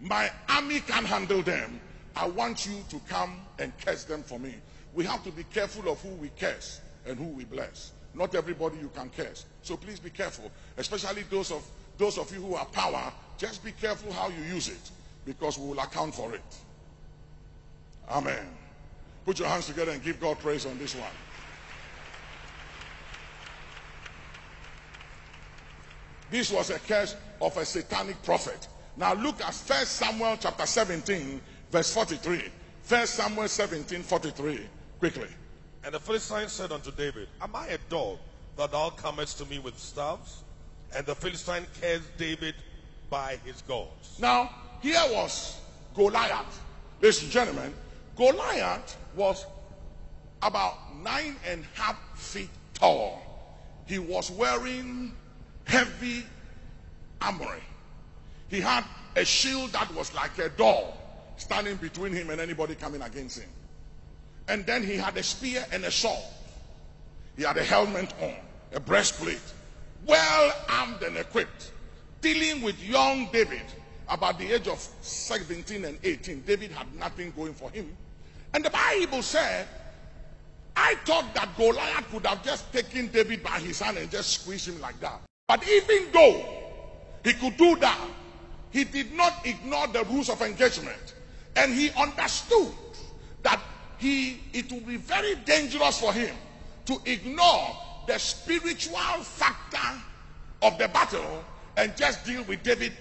My army can't handle them. I want you to come and curse them for me. We have to be careful of who we curse and who we bless. Not everybody you can curse. So please be careful, especially those of those of you who are power. Just be careful how you use it, because we will account for it. Amen. Put your hands together and give God praise on this one. This was a curse of a satanic prophet. Now look at 1 Samuel chapter 17, verse 43. 1 Samuel 17, 43. Quickly. And the Philistine said unto David, Am I a dog that thou comest to me with staves? And the Philistine cursed David by his gods. Now, here was Goliath. Ladies and gentlemen, Goliath was about nine and a half feet tall. He was wearing heavy armor. He had a shield that was like a door standing between him and anybody coming against him. And then he had a spear and a sword. He had a helmet on, a breastplate, well armed and equipped, dealing with young David about the age of 17 and 18. David had nothing going for him. And the Bible said, I thought that Goliath could have just taken David by his hand and just squeezed him like that. But even though he could do that, he did not ignore the rules of engagement. And he understood that he it would be very dangerous for him to ignore the spiritual factor of the battle and just deal with David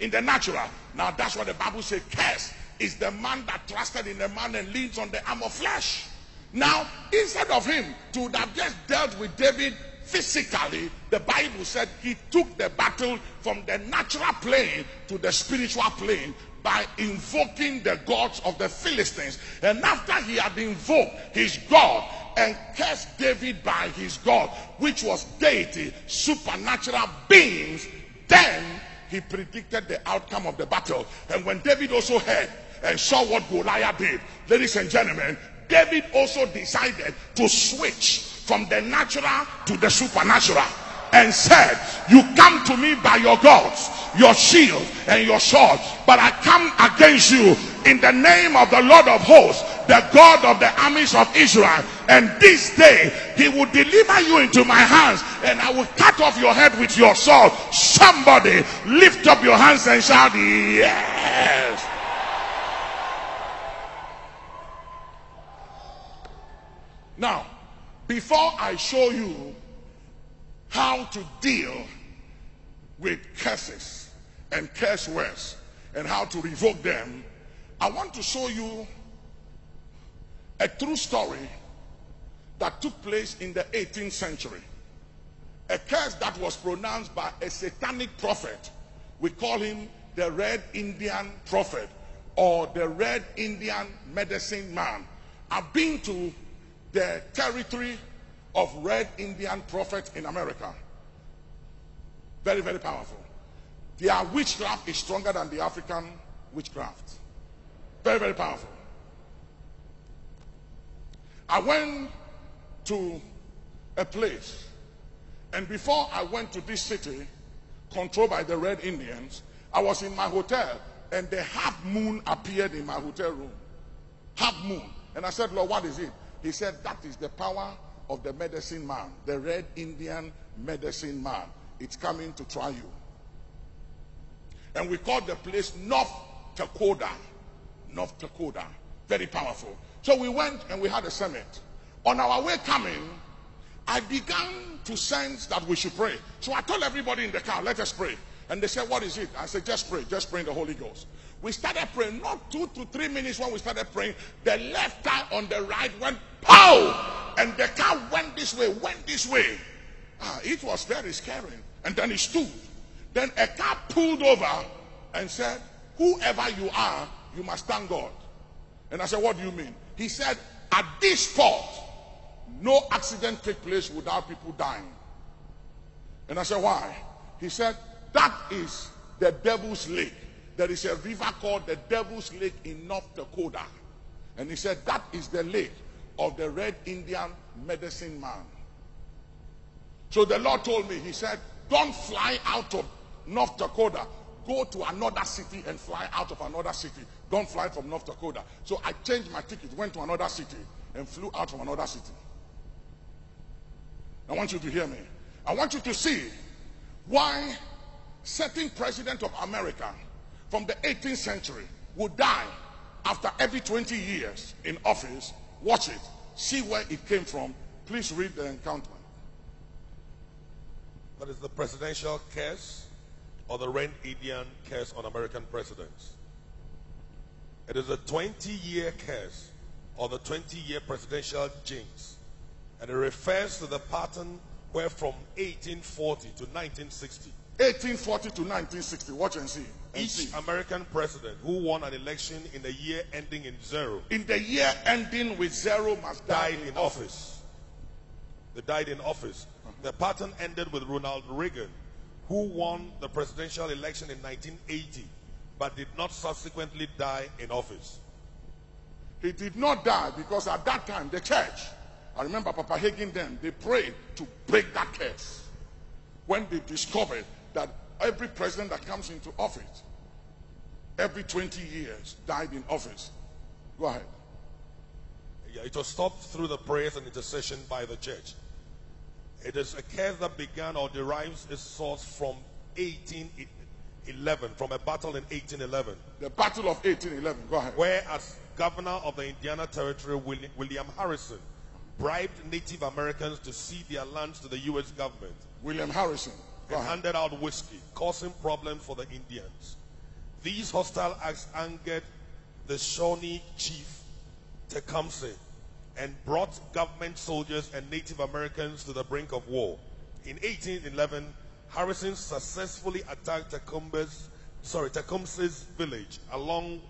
in the natural. Now that's what the Bible says. Curse is the man that trusted in the man and leans on the arm of flesh. Now, instead of him to have just dealt with David physically, the Bible said he took the battle from the natural plane to the spiritual plane by invoking the gods of the Philistines. And after he had invoked his God and cursed David by his God, which was deity, supernatural beings, then he predicted the outcome of the battle. And when David also heard and saw what Goliath did, ladies and gentlemen, David also decided to switch from the natural to the supernatural and said, You come to me by your gods, your shield, and your sword, but I come against you in the name of the Lord of hosts, the God of the armies of Israel. And this day he will deliver you into my hands, and I will cut off your head with your sword. Somebody lift up your hands and shout, Yes. Now, before I show you how to deal with curses and curse words and how to revoke them, I want to show you a true story that took place in the 18th century. A curse that was pronounced by a satanic prophet. We call him the Red Indian Prophet or the Red Indian Medicine Man. I've been to the territory of Red Indian Prophet in America. Very, very powerful. Their witchcraft is stronger than the African witchcraft. Very, very powerful. I went to a place, and before I went to this city, controlled by the Red Indians, I was in my hotel, and the half moon appeared in my hotel room. Half moon. And I said, Lord, what is it? He said, That is the power of the medicine man, the Red Indian medicine man. It's coming to try you. And we called the place North Dakota. North Dakota. Very powerful. So we went and we had a summit. On our way coming, I began to sense that we should pray. So I told everybody in the car, let us pray. And they said, What is it? I said, Just pray. Just pray in the Holy Ghost. We started praying, not two to three minutes when we started praying. The left car on the right went pow! And the car went this way, went this way. Ah, it was very scary. And then it stood. Then a car pulled over and said, Whoever you are, you must thank God. And I said, What do you mean? He said, At this spot, no accident take place without people dying. And I said, Why? He said, That is the devil's lake. There is a river called the devil's lake in North Dakota. And he said, That is the lake of the red Indian medicine man. So the Lord told me, He said, Don't fly out of North Dakota. Go to another city and fly out of another city. Don't fly from North Dakota. So I changed my ticket, went to another city, and flew out from another city. I want you to hear me. I want you to see why certain president of America from the 18th century would die after every 20 years in office. Watch it. See where it came from. Please read the encounter. That is the presidential curse or the Red Indian curse on American presidents. It is a 20 year curse or the 20 year presidential jinx. And it refers to the pattern where from 1840 to 1960, 1840 to 1960. Watch and see. And each see. American president who won an election in the year ending in zero In the year ending with zero must die died in office. They died in office. The pattern ended with Ronald Reagan, who won the presidential election in 1980, but did not subsequently die in office. He did not die because at that time the church, I remember Papa Hagin then, they prayed to break that curse. When they discovered that every president that comes into office, every 20 years, died in office. Go ahead. Yeah, it was stopped through the prayers and intercession by the church. It is a case that began or derives its source from 1811, from a battle in 1811, The Battle of 1811. Go ahead. where as governor of the Indiana Territory, William Harrison bribed Native Americans to cede their lands to the U.S. government William Harrison. And handed out whiskey, causing problems for the Indians. These hostile acts angered the Shawnee chief Tecumseh and brought government soldiers and Native Americans to the brink of war. In 1811, Harrison successfully attacked Tecumseh's, sorry, Tecumseh's village along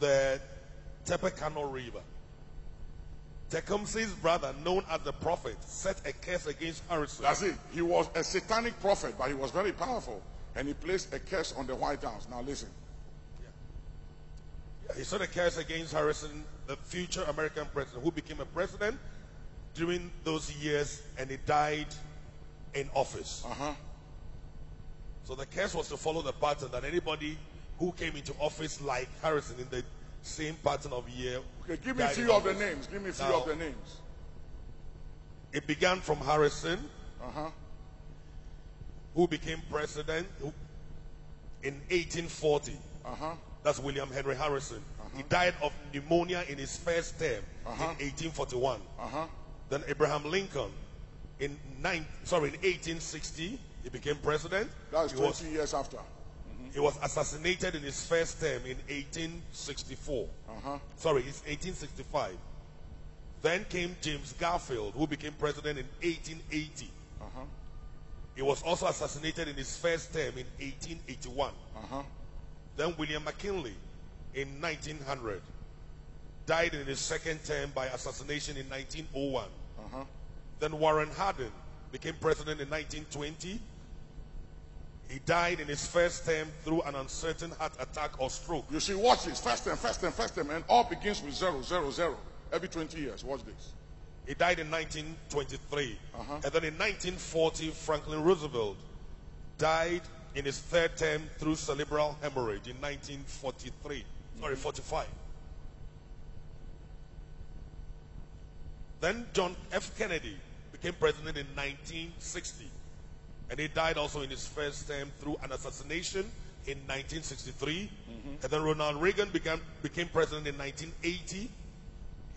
the Tippecanoe River. Tecumseh's brother, known as the prophet, set a curse against Harrison. That's it. He was a satanic prophet, but he was very powerful. And he placed a curse on the White House. Now listen. He set a curse against Harrison, the future American president, who became a president during those years and he died in office. Uh-huh. So the curse was to follow the pattern that anybody who came into office like Harrison in the same pattern of year. Okay, give me a few of the names. Give me a few Now- of the names. It began from Harrison, Uh-huh. who became president in 1840. Uh-huh. That's William Henry Harrison. He died of pneumonia in his first term in 1841. Uh-huh. Then Abraham Lincoln in nine, sorry, in 1860, he became president. That was he, was, 20 years after. He was assassinated in his first term in 1864. Uh-huh. Sorry, it's 1865. Then came James Garfield, who became president in 1880. Uh-huh. He was also assassinated in his first term in 1881. Uh-huh. Then William McKinley in 1900 died in his second term by assassination in 1901. Uh-huh. Then Warren Harding became president in 1920. He died in his first term through an uncertain heart attack or stroke. You see, watch this. First term, first term, first term, and all begins with zero, zero, zero. Every 20 years. Watch this. He died in 1923. Uh-huh. And then in 1940, Franklin Roosevelt died in his third term through cerebral hemorrhage in 1943. Sorry, 45. Then John F. Kennedy became president in 1960. And he died also in his first term through an assassination in 1963. Mm-hmm. And then Ronald Reagan began, became president in 1980.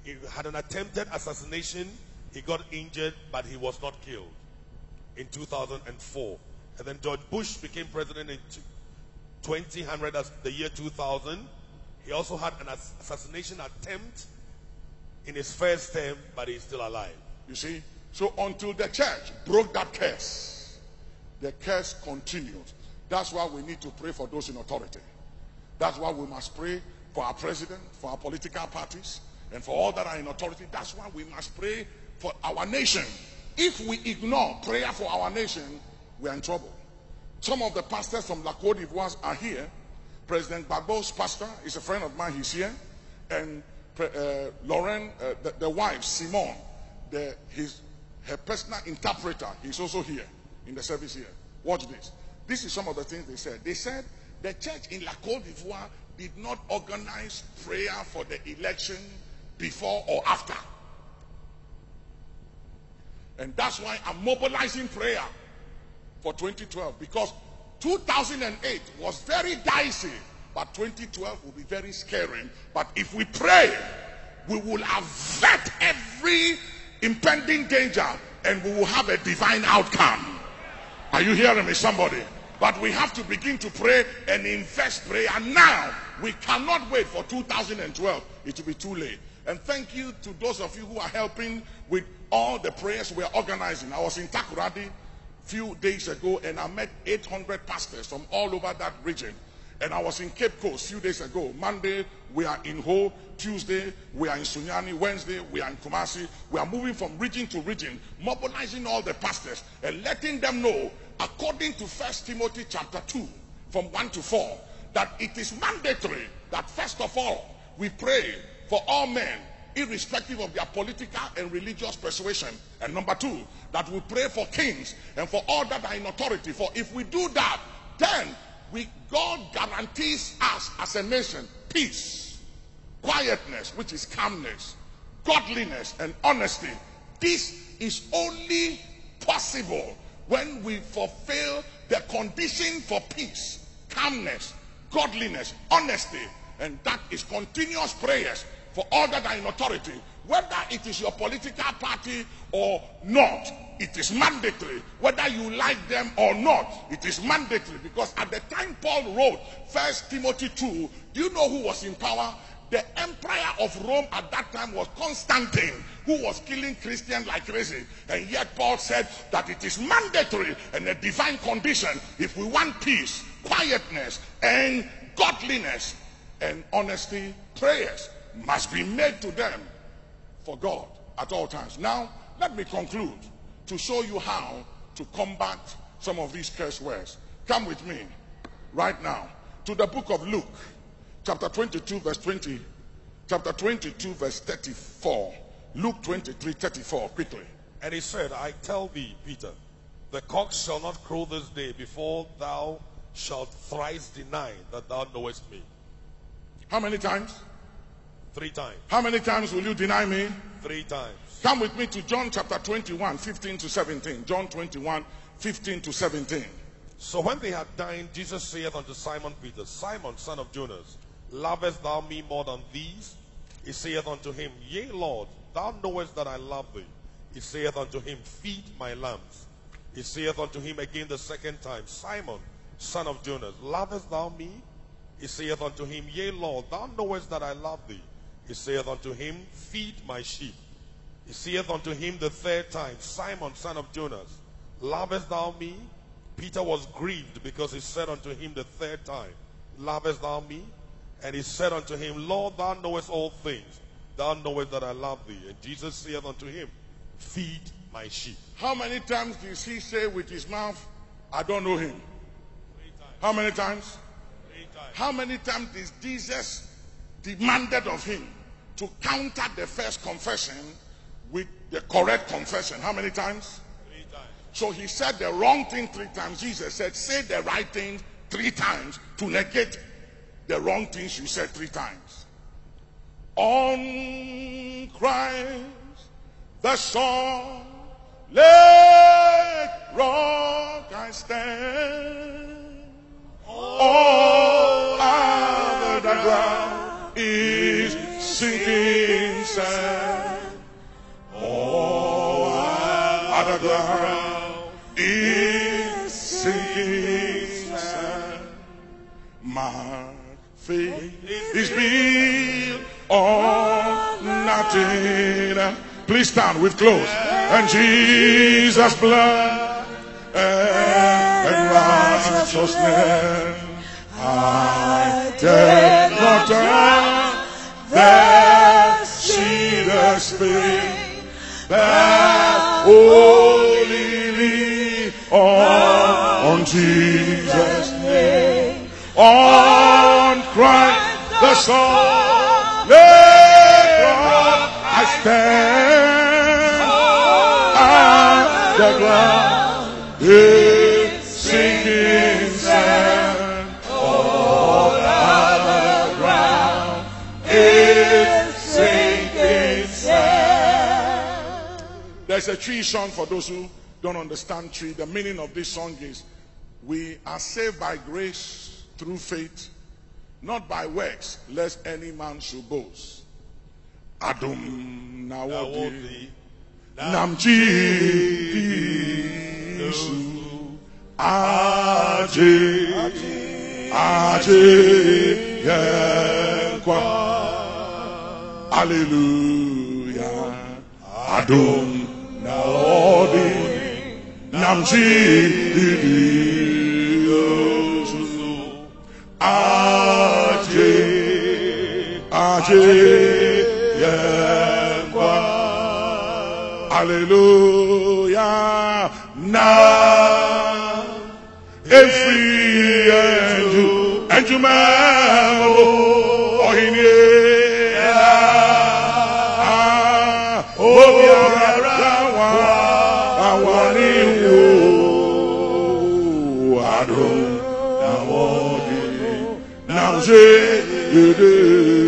He had an attempted assassination. He got injured, but he was not killed in 2004. And then George Bush became president in 2000 as the year 2000. He also had an assassination attempt in his first term, but he's still alive. You see? So until the church broke that curse, the curse continued. That's why we need to pray for those in authority. That's why we must pray for our president, for our political parties, and for all that are in authority. That's why we must pray for our nation. If we ignore prayer for our nation, we're in trouble. Some of the pastors from La Côte d'Ivoire are here. President Gbagbo's pastor is a friend of mine, he's here. And uh, Laurent, uh, the, the wife, Simone, the, his, her personal interpreter, he's also here in the service here. Watch this. This is some of the things they said. They said the church in La Côte d'Ivoire did not organize prayer for the election before or after. And that's why I'm mobilizing prayer for 2012 because 2008 was very dicey, but 2012 will be very scary. But if we pray, we will avert every impending danger and we will have a divine outcome. Are you hearing me, somebody? But we have to begin to pray and invest prayer And now. We cannot wait for 2012. It will be too late. And thank you to those of you who are helping with all the prayers we are organizing. I was in Takoradi few days ago and I met 800 pastors from all over that region. And I was in Cape Coast a few days ago. Monday, we are in Ho. Tuesday, we are in Sunyani. Wednesday, we are in Kumasi. We are moving from region to region, mobilizing all the pastors and letting them know, according to First Timothy chapter 2, from 1 to 4, that it is mandatory that first of all, we pray for all men irrespective of their political and religious persuasion. And number two, that we pray for kings and for all that are in authority. For if we do that, then we God guarantees us as a nation peace, quietness, which is calmness, godliness, and honesty. This is only possible when we fulfill the condition for peace, calmness, godliness, honesty, and that is continuous prayers for all that are in authority, whether it is your political party or not. It is mandatory, whether you like them or not. It is mandatory because at the time Paul wrote First Timothy 2, do you know who was in power? The emperor of Rome at that time was Constantine, who was killing Christians like crazy. And yet Paul said that it is mandatory and a divine condition if we want peace, quietness, and godliness and honesty, prayers must be made to them for God at all times. Now, let me conclude to show you how to combat some of these curse words. Come with me right now to the book of Luke, chapter 22, verse 20, chapter 22, verse 34. Luke 23, 34, quickly. And he said, I tell thee, Peter, the cock shall not crow this day before thou shalt thrice deny that thou knowest me. How many times? Three times. How many times will you deny me? Three times. Come with me to John chapter 21, 15 to 17. John 21, 15 to 17. So when they had dined, Jesus saith unto Simon Peter, Simon, son of Jonas, lovest thou me more than these? He saith unto him, Yea, Lord, thou knowest that I love thee. He saith unto him, Feed my lambs. He saith unto him again the second time, Simon, son of Jonas, lovest thou me? He saith unto him, Yea, Lord, thou knowest that I love thee. He saith unto him, Feed my sheep. He saith unto him the third time, Simon, son of Jonas, lovest thou me? Peter was grieved because he said unto him the third time, Lovest thou me? And he said unto him, Lord, thou knowest all things. Thou knowest that I love thee. And Jesus saith unto him, Feed my sheep. How many times did he say with his mouth, I don't know him? How many times? How many times did Jesus demanded of him to counter the first confession with the correct confession? How many times? Three times. So he said the wrong thing three times. Jesus said, say the right thing three times to negate the wrong things you said three times. On Christ, the solid rock I stand. All other ground is sinking sand. Ground is sinking. My faith is built on nothing. Please stand with close. And Jesus' blood and righteousness. I dare not turn that the Spirit that only lean on Jesus' name, on Christ the Son, I stand at the ground is sinking sand. All the ground is sinking sand. There's a Twi song for those who don't understand Twi. The meaning of this song is we are saved by grace through faith, not by works, lest any man should boast. Adum nawodi namji aje yekwa Hallelujah Adum namji Yesu aje aje yekwa Hallelujah. Now, every angel, angel man, Now,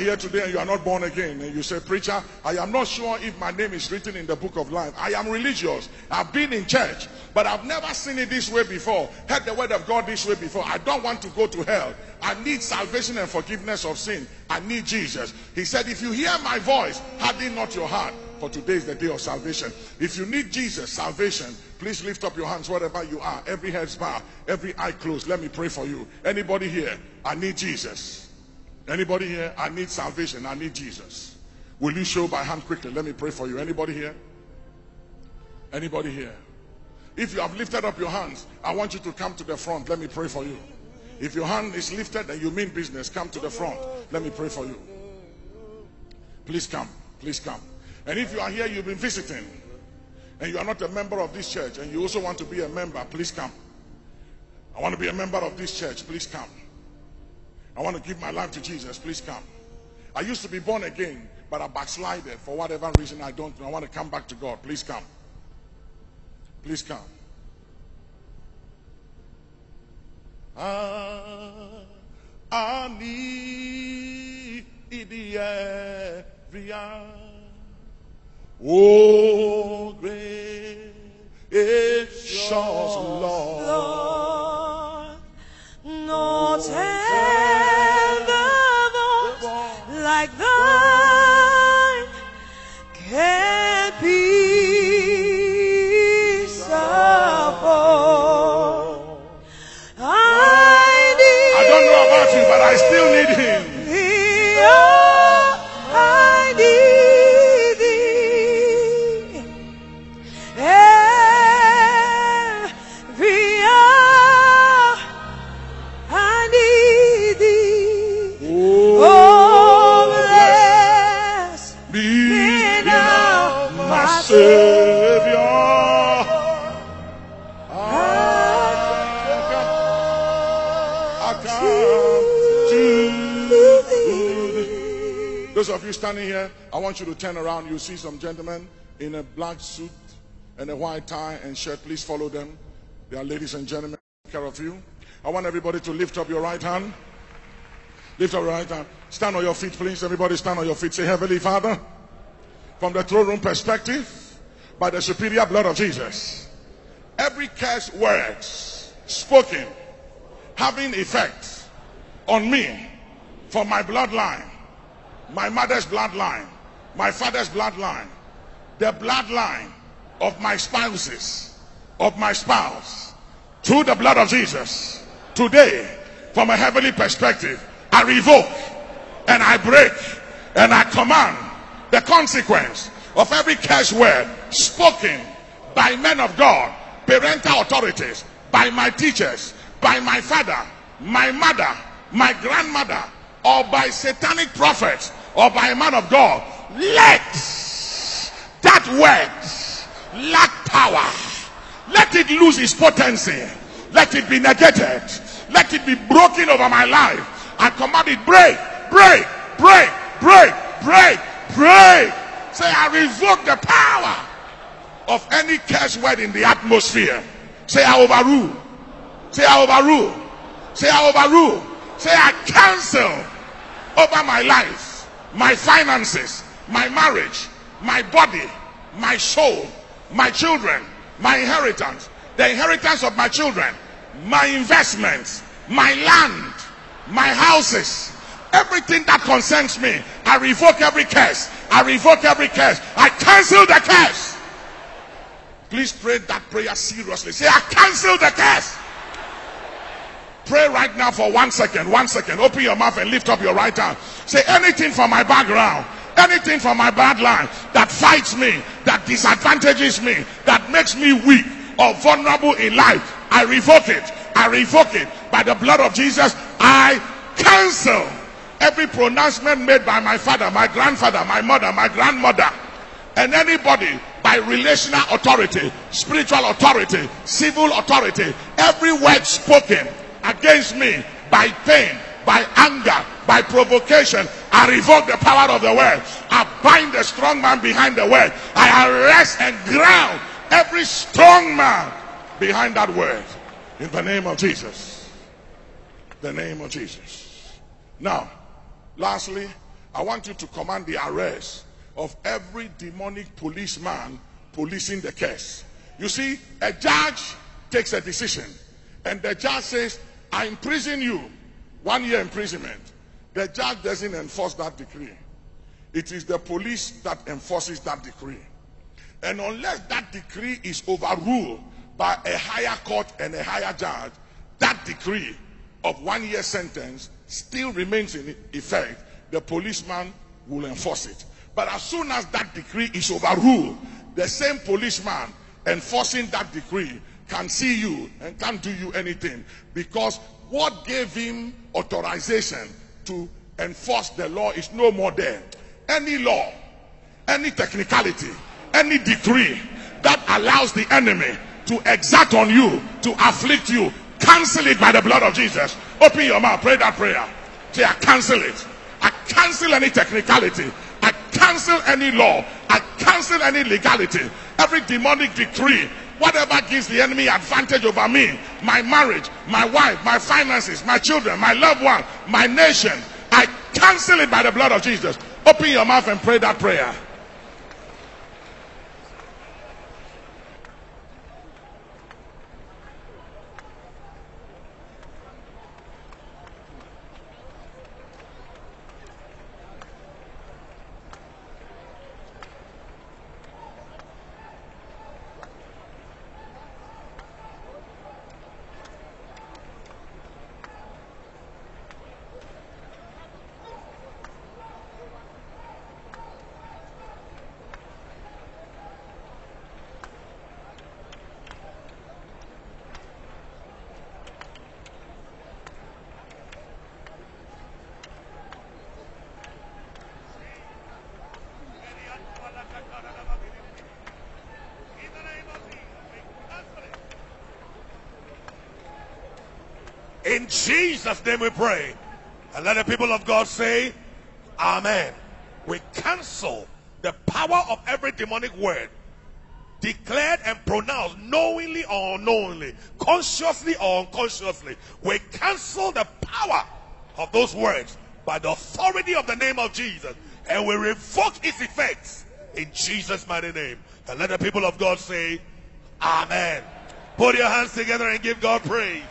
are here today and you are not born again, and you say, Preacher, I am not sure if my name is written in the book of life. I am religious. I've been in church, but I've never seen it this way before. Heard the word of God this way before. I don't want to go to hell. I need salvation and forgiveness of sin. I need Jesus. He said, If you hear my voice, harden not your heart. For today is the day of salvation. If you need Jesus, salvation, please lift up your hands wherever you are. Every head's bowed, every eye closed. Let me pray for you. Anybody here? I need Jesus. Anybody here? I need salvation. I need Jesus. Will you show by hand quickly? Let me pray for you. Anybody here? Anybody here? If you have lifted up your hands, I want you to come to the front. Let me pray for you. If your hand is lifted and you mean business, come to the front. Let me pray for you. Please come. Please come. And if you are here, you've been visiting, and you are not a member of this church, and you also want to be a member, please come. I want to be a member of this church, please come. I want to give my life to Jesus, please come. I used to be born again, but I backslided for whatever reason I don't know. I want to come back to God, please come. Please come. Ah, I need every hour. Oh, great is yours, Lord. Lord, no you standing here, I want you to turn around. You see some gentlemen in a black suit and a white tie and shirt. Please follow them. They are ladies and gentlemen. Take care of you. I want everybody to lift up your right hand. Lift up your right hand. Stand on your feet, please. Everybody stand on your feet. Say, Heavenly Father, from the throne room perspective, by the superior blood of Jesus, every cursed word spoken having effect on me from my bloodline, my mother's bloodline, my father's bloodline, the bloodline of my spouses, of my spouse, through the blood of Jesus. Today, from a heavenly perspective, I revoke and I break and I command the consequence of every curse word spoken by men of God, parental authorities, by my teachers, by my father, my mother, my grandmother, or by satanic prophets, or by a man of God. Let that word lack power. Let it lose its potency. Let it be negated. Let it be broken over my life. I command it break, break, break, break, break, break. Say, I revoke the power of any curse word in the atmosphere. Say, I overrule. Say, I overrule. Say, I overrule. Say, I cancel over my life, my finances, my marriage, my body, my soul, my children, my inheritance, the inheritance of my children, my investments, my land, my houses, everything that concerns me. I revoke every curse. I revoke every curse. I cancel the curse. Please pray that prayer seriously. Say, I cancel the curse. Pray right now for one second. One second. Open your mouth and lift up your right hand. Say anything from my background, anything from my bad bloodline that fights me, that disadvantages me, that makes me weak or vulnerable in life. I revoke it. I revoke it by the blood of Jesus. I cancel every pronouncement made by my father, my grandfather, my mother, my grandmother, and anybody by relational authority, spiritual authority, civil authority, every word spoken against me by pain, by anger, by provocation, I revoke the power of the word. I bind the strong man behind the word. I arrest and ground every strong man behind that word. In the name of Jesus. The name of Jesus. Now, Lastly, I want you to command the arrest of every demonic policeman policing the case. You see, a judge takes a decision, and the judge says, I imprison you, one year imprisonment. The judge doesn't enforce that decree. It is the police that enforces that decree. And unless that decree is overruled by a higher court and a higher judge, that decree of one year sentence still remains in effect. The policeman will enforce it. But as soon as that decree is overruled, the same policeman enforcing that decree can see you and can't do you anything because what gave him authorization to enforce the law is no more there. Any law, any technicality, any decree that allows the enemy to exact on you, to afflict you, cancel it by the blood of Jesus. Open your mouth, pray that prayer. Say, I cancel it. I cancel any technicality. I cancel any law. I cancel any legality. Every demonic decree, whatever gives the enemy advantage over me, my marriage, my wife, my finances, my children, my loved one, my nation, I cancel it by the blood of Jesus. Open your mouth and pray that prayer. In Jesus' name we pray. And let the people of God say, Amen. We cancel the power of every demonic word declared and pronounced knowingly or unknowingly, consciously or unconsciously. We cancel the power of those words by the authority of the name of Jesus and we revoke its effects in Jesus' mighty name. And let the people of God say, Amen. Put your hands together and give God praise.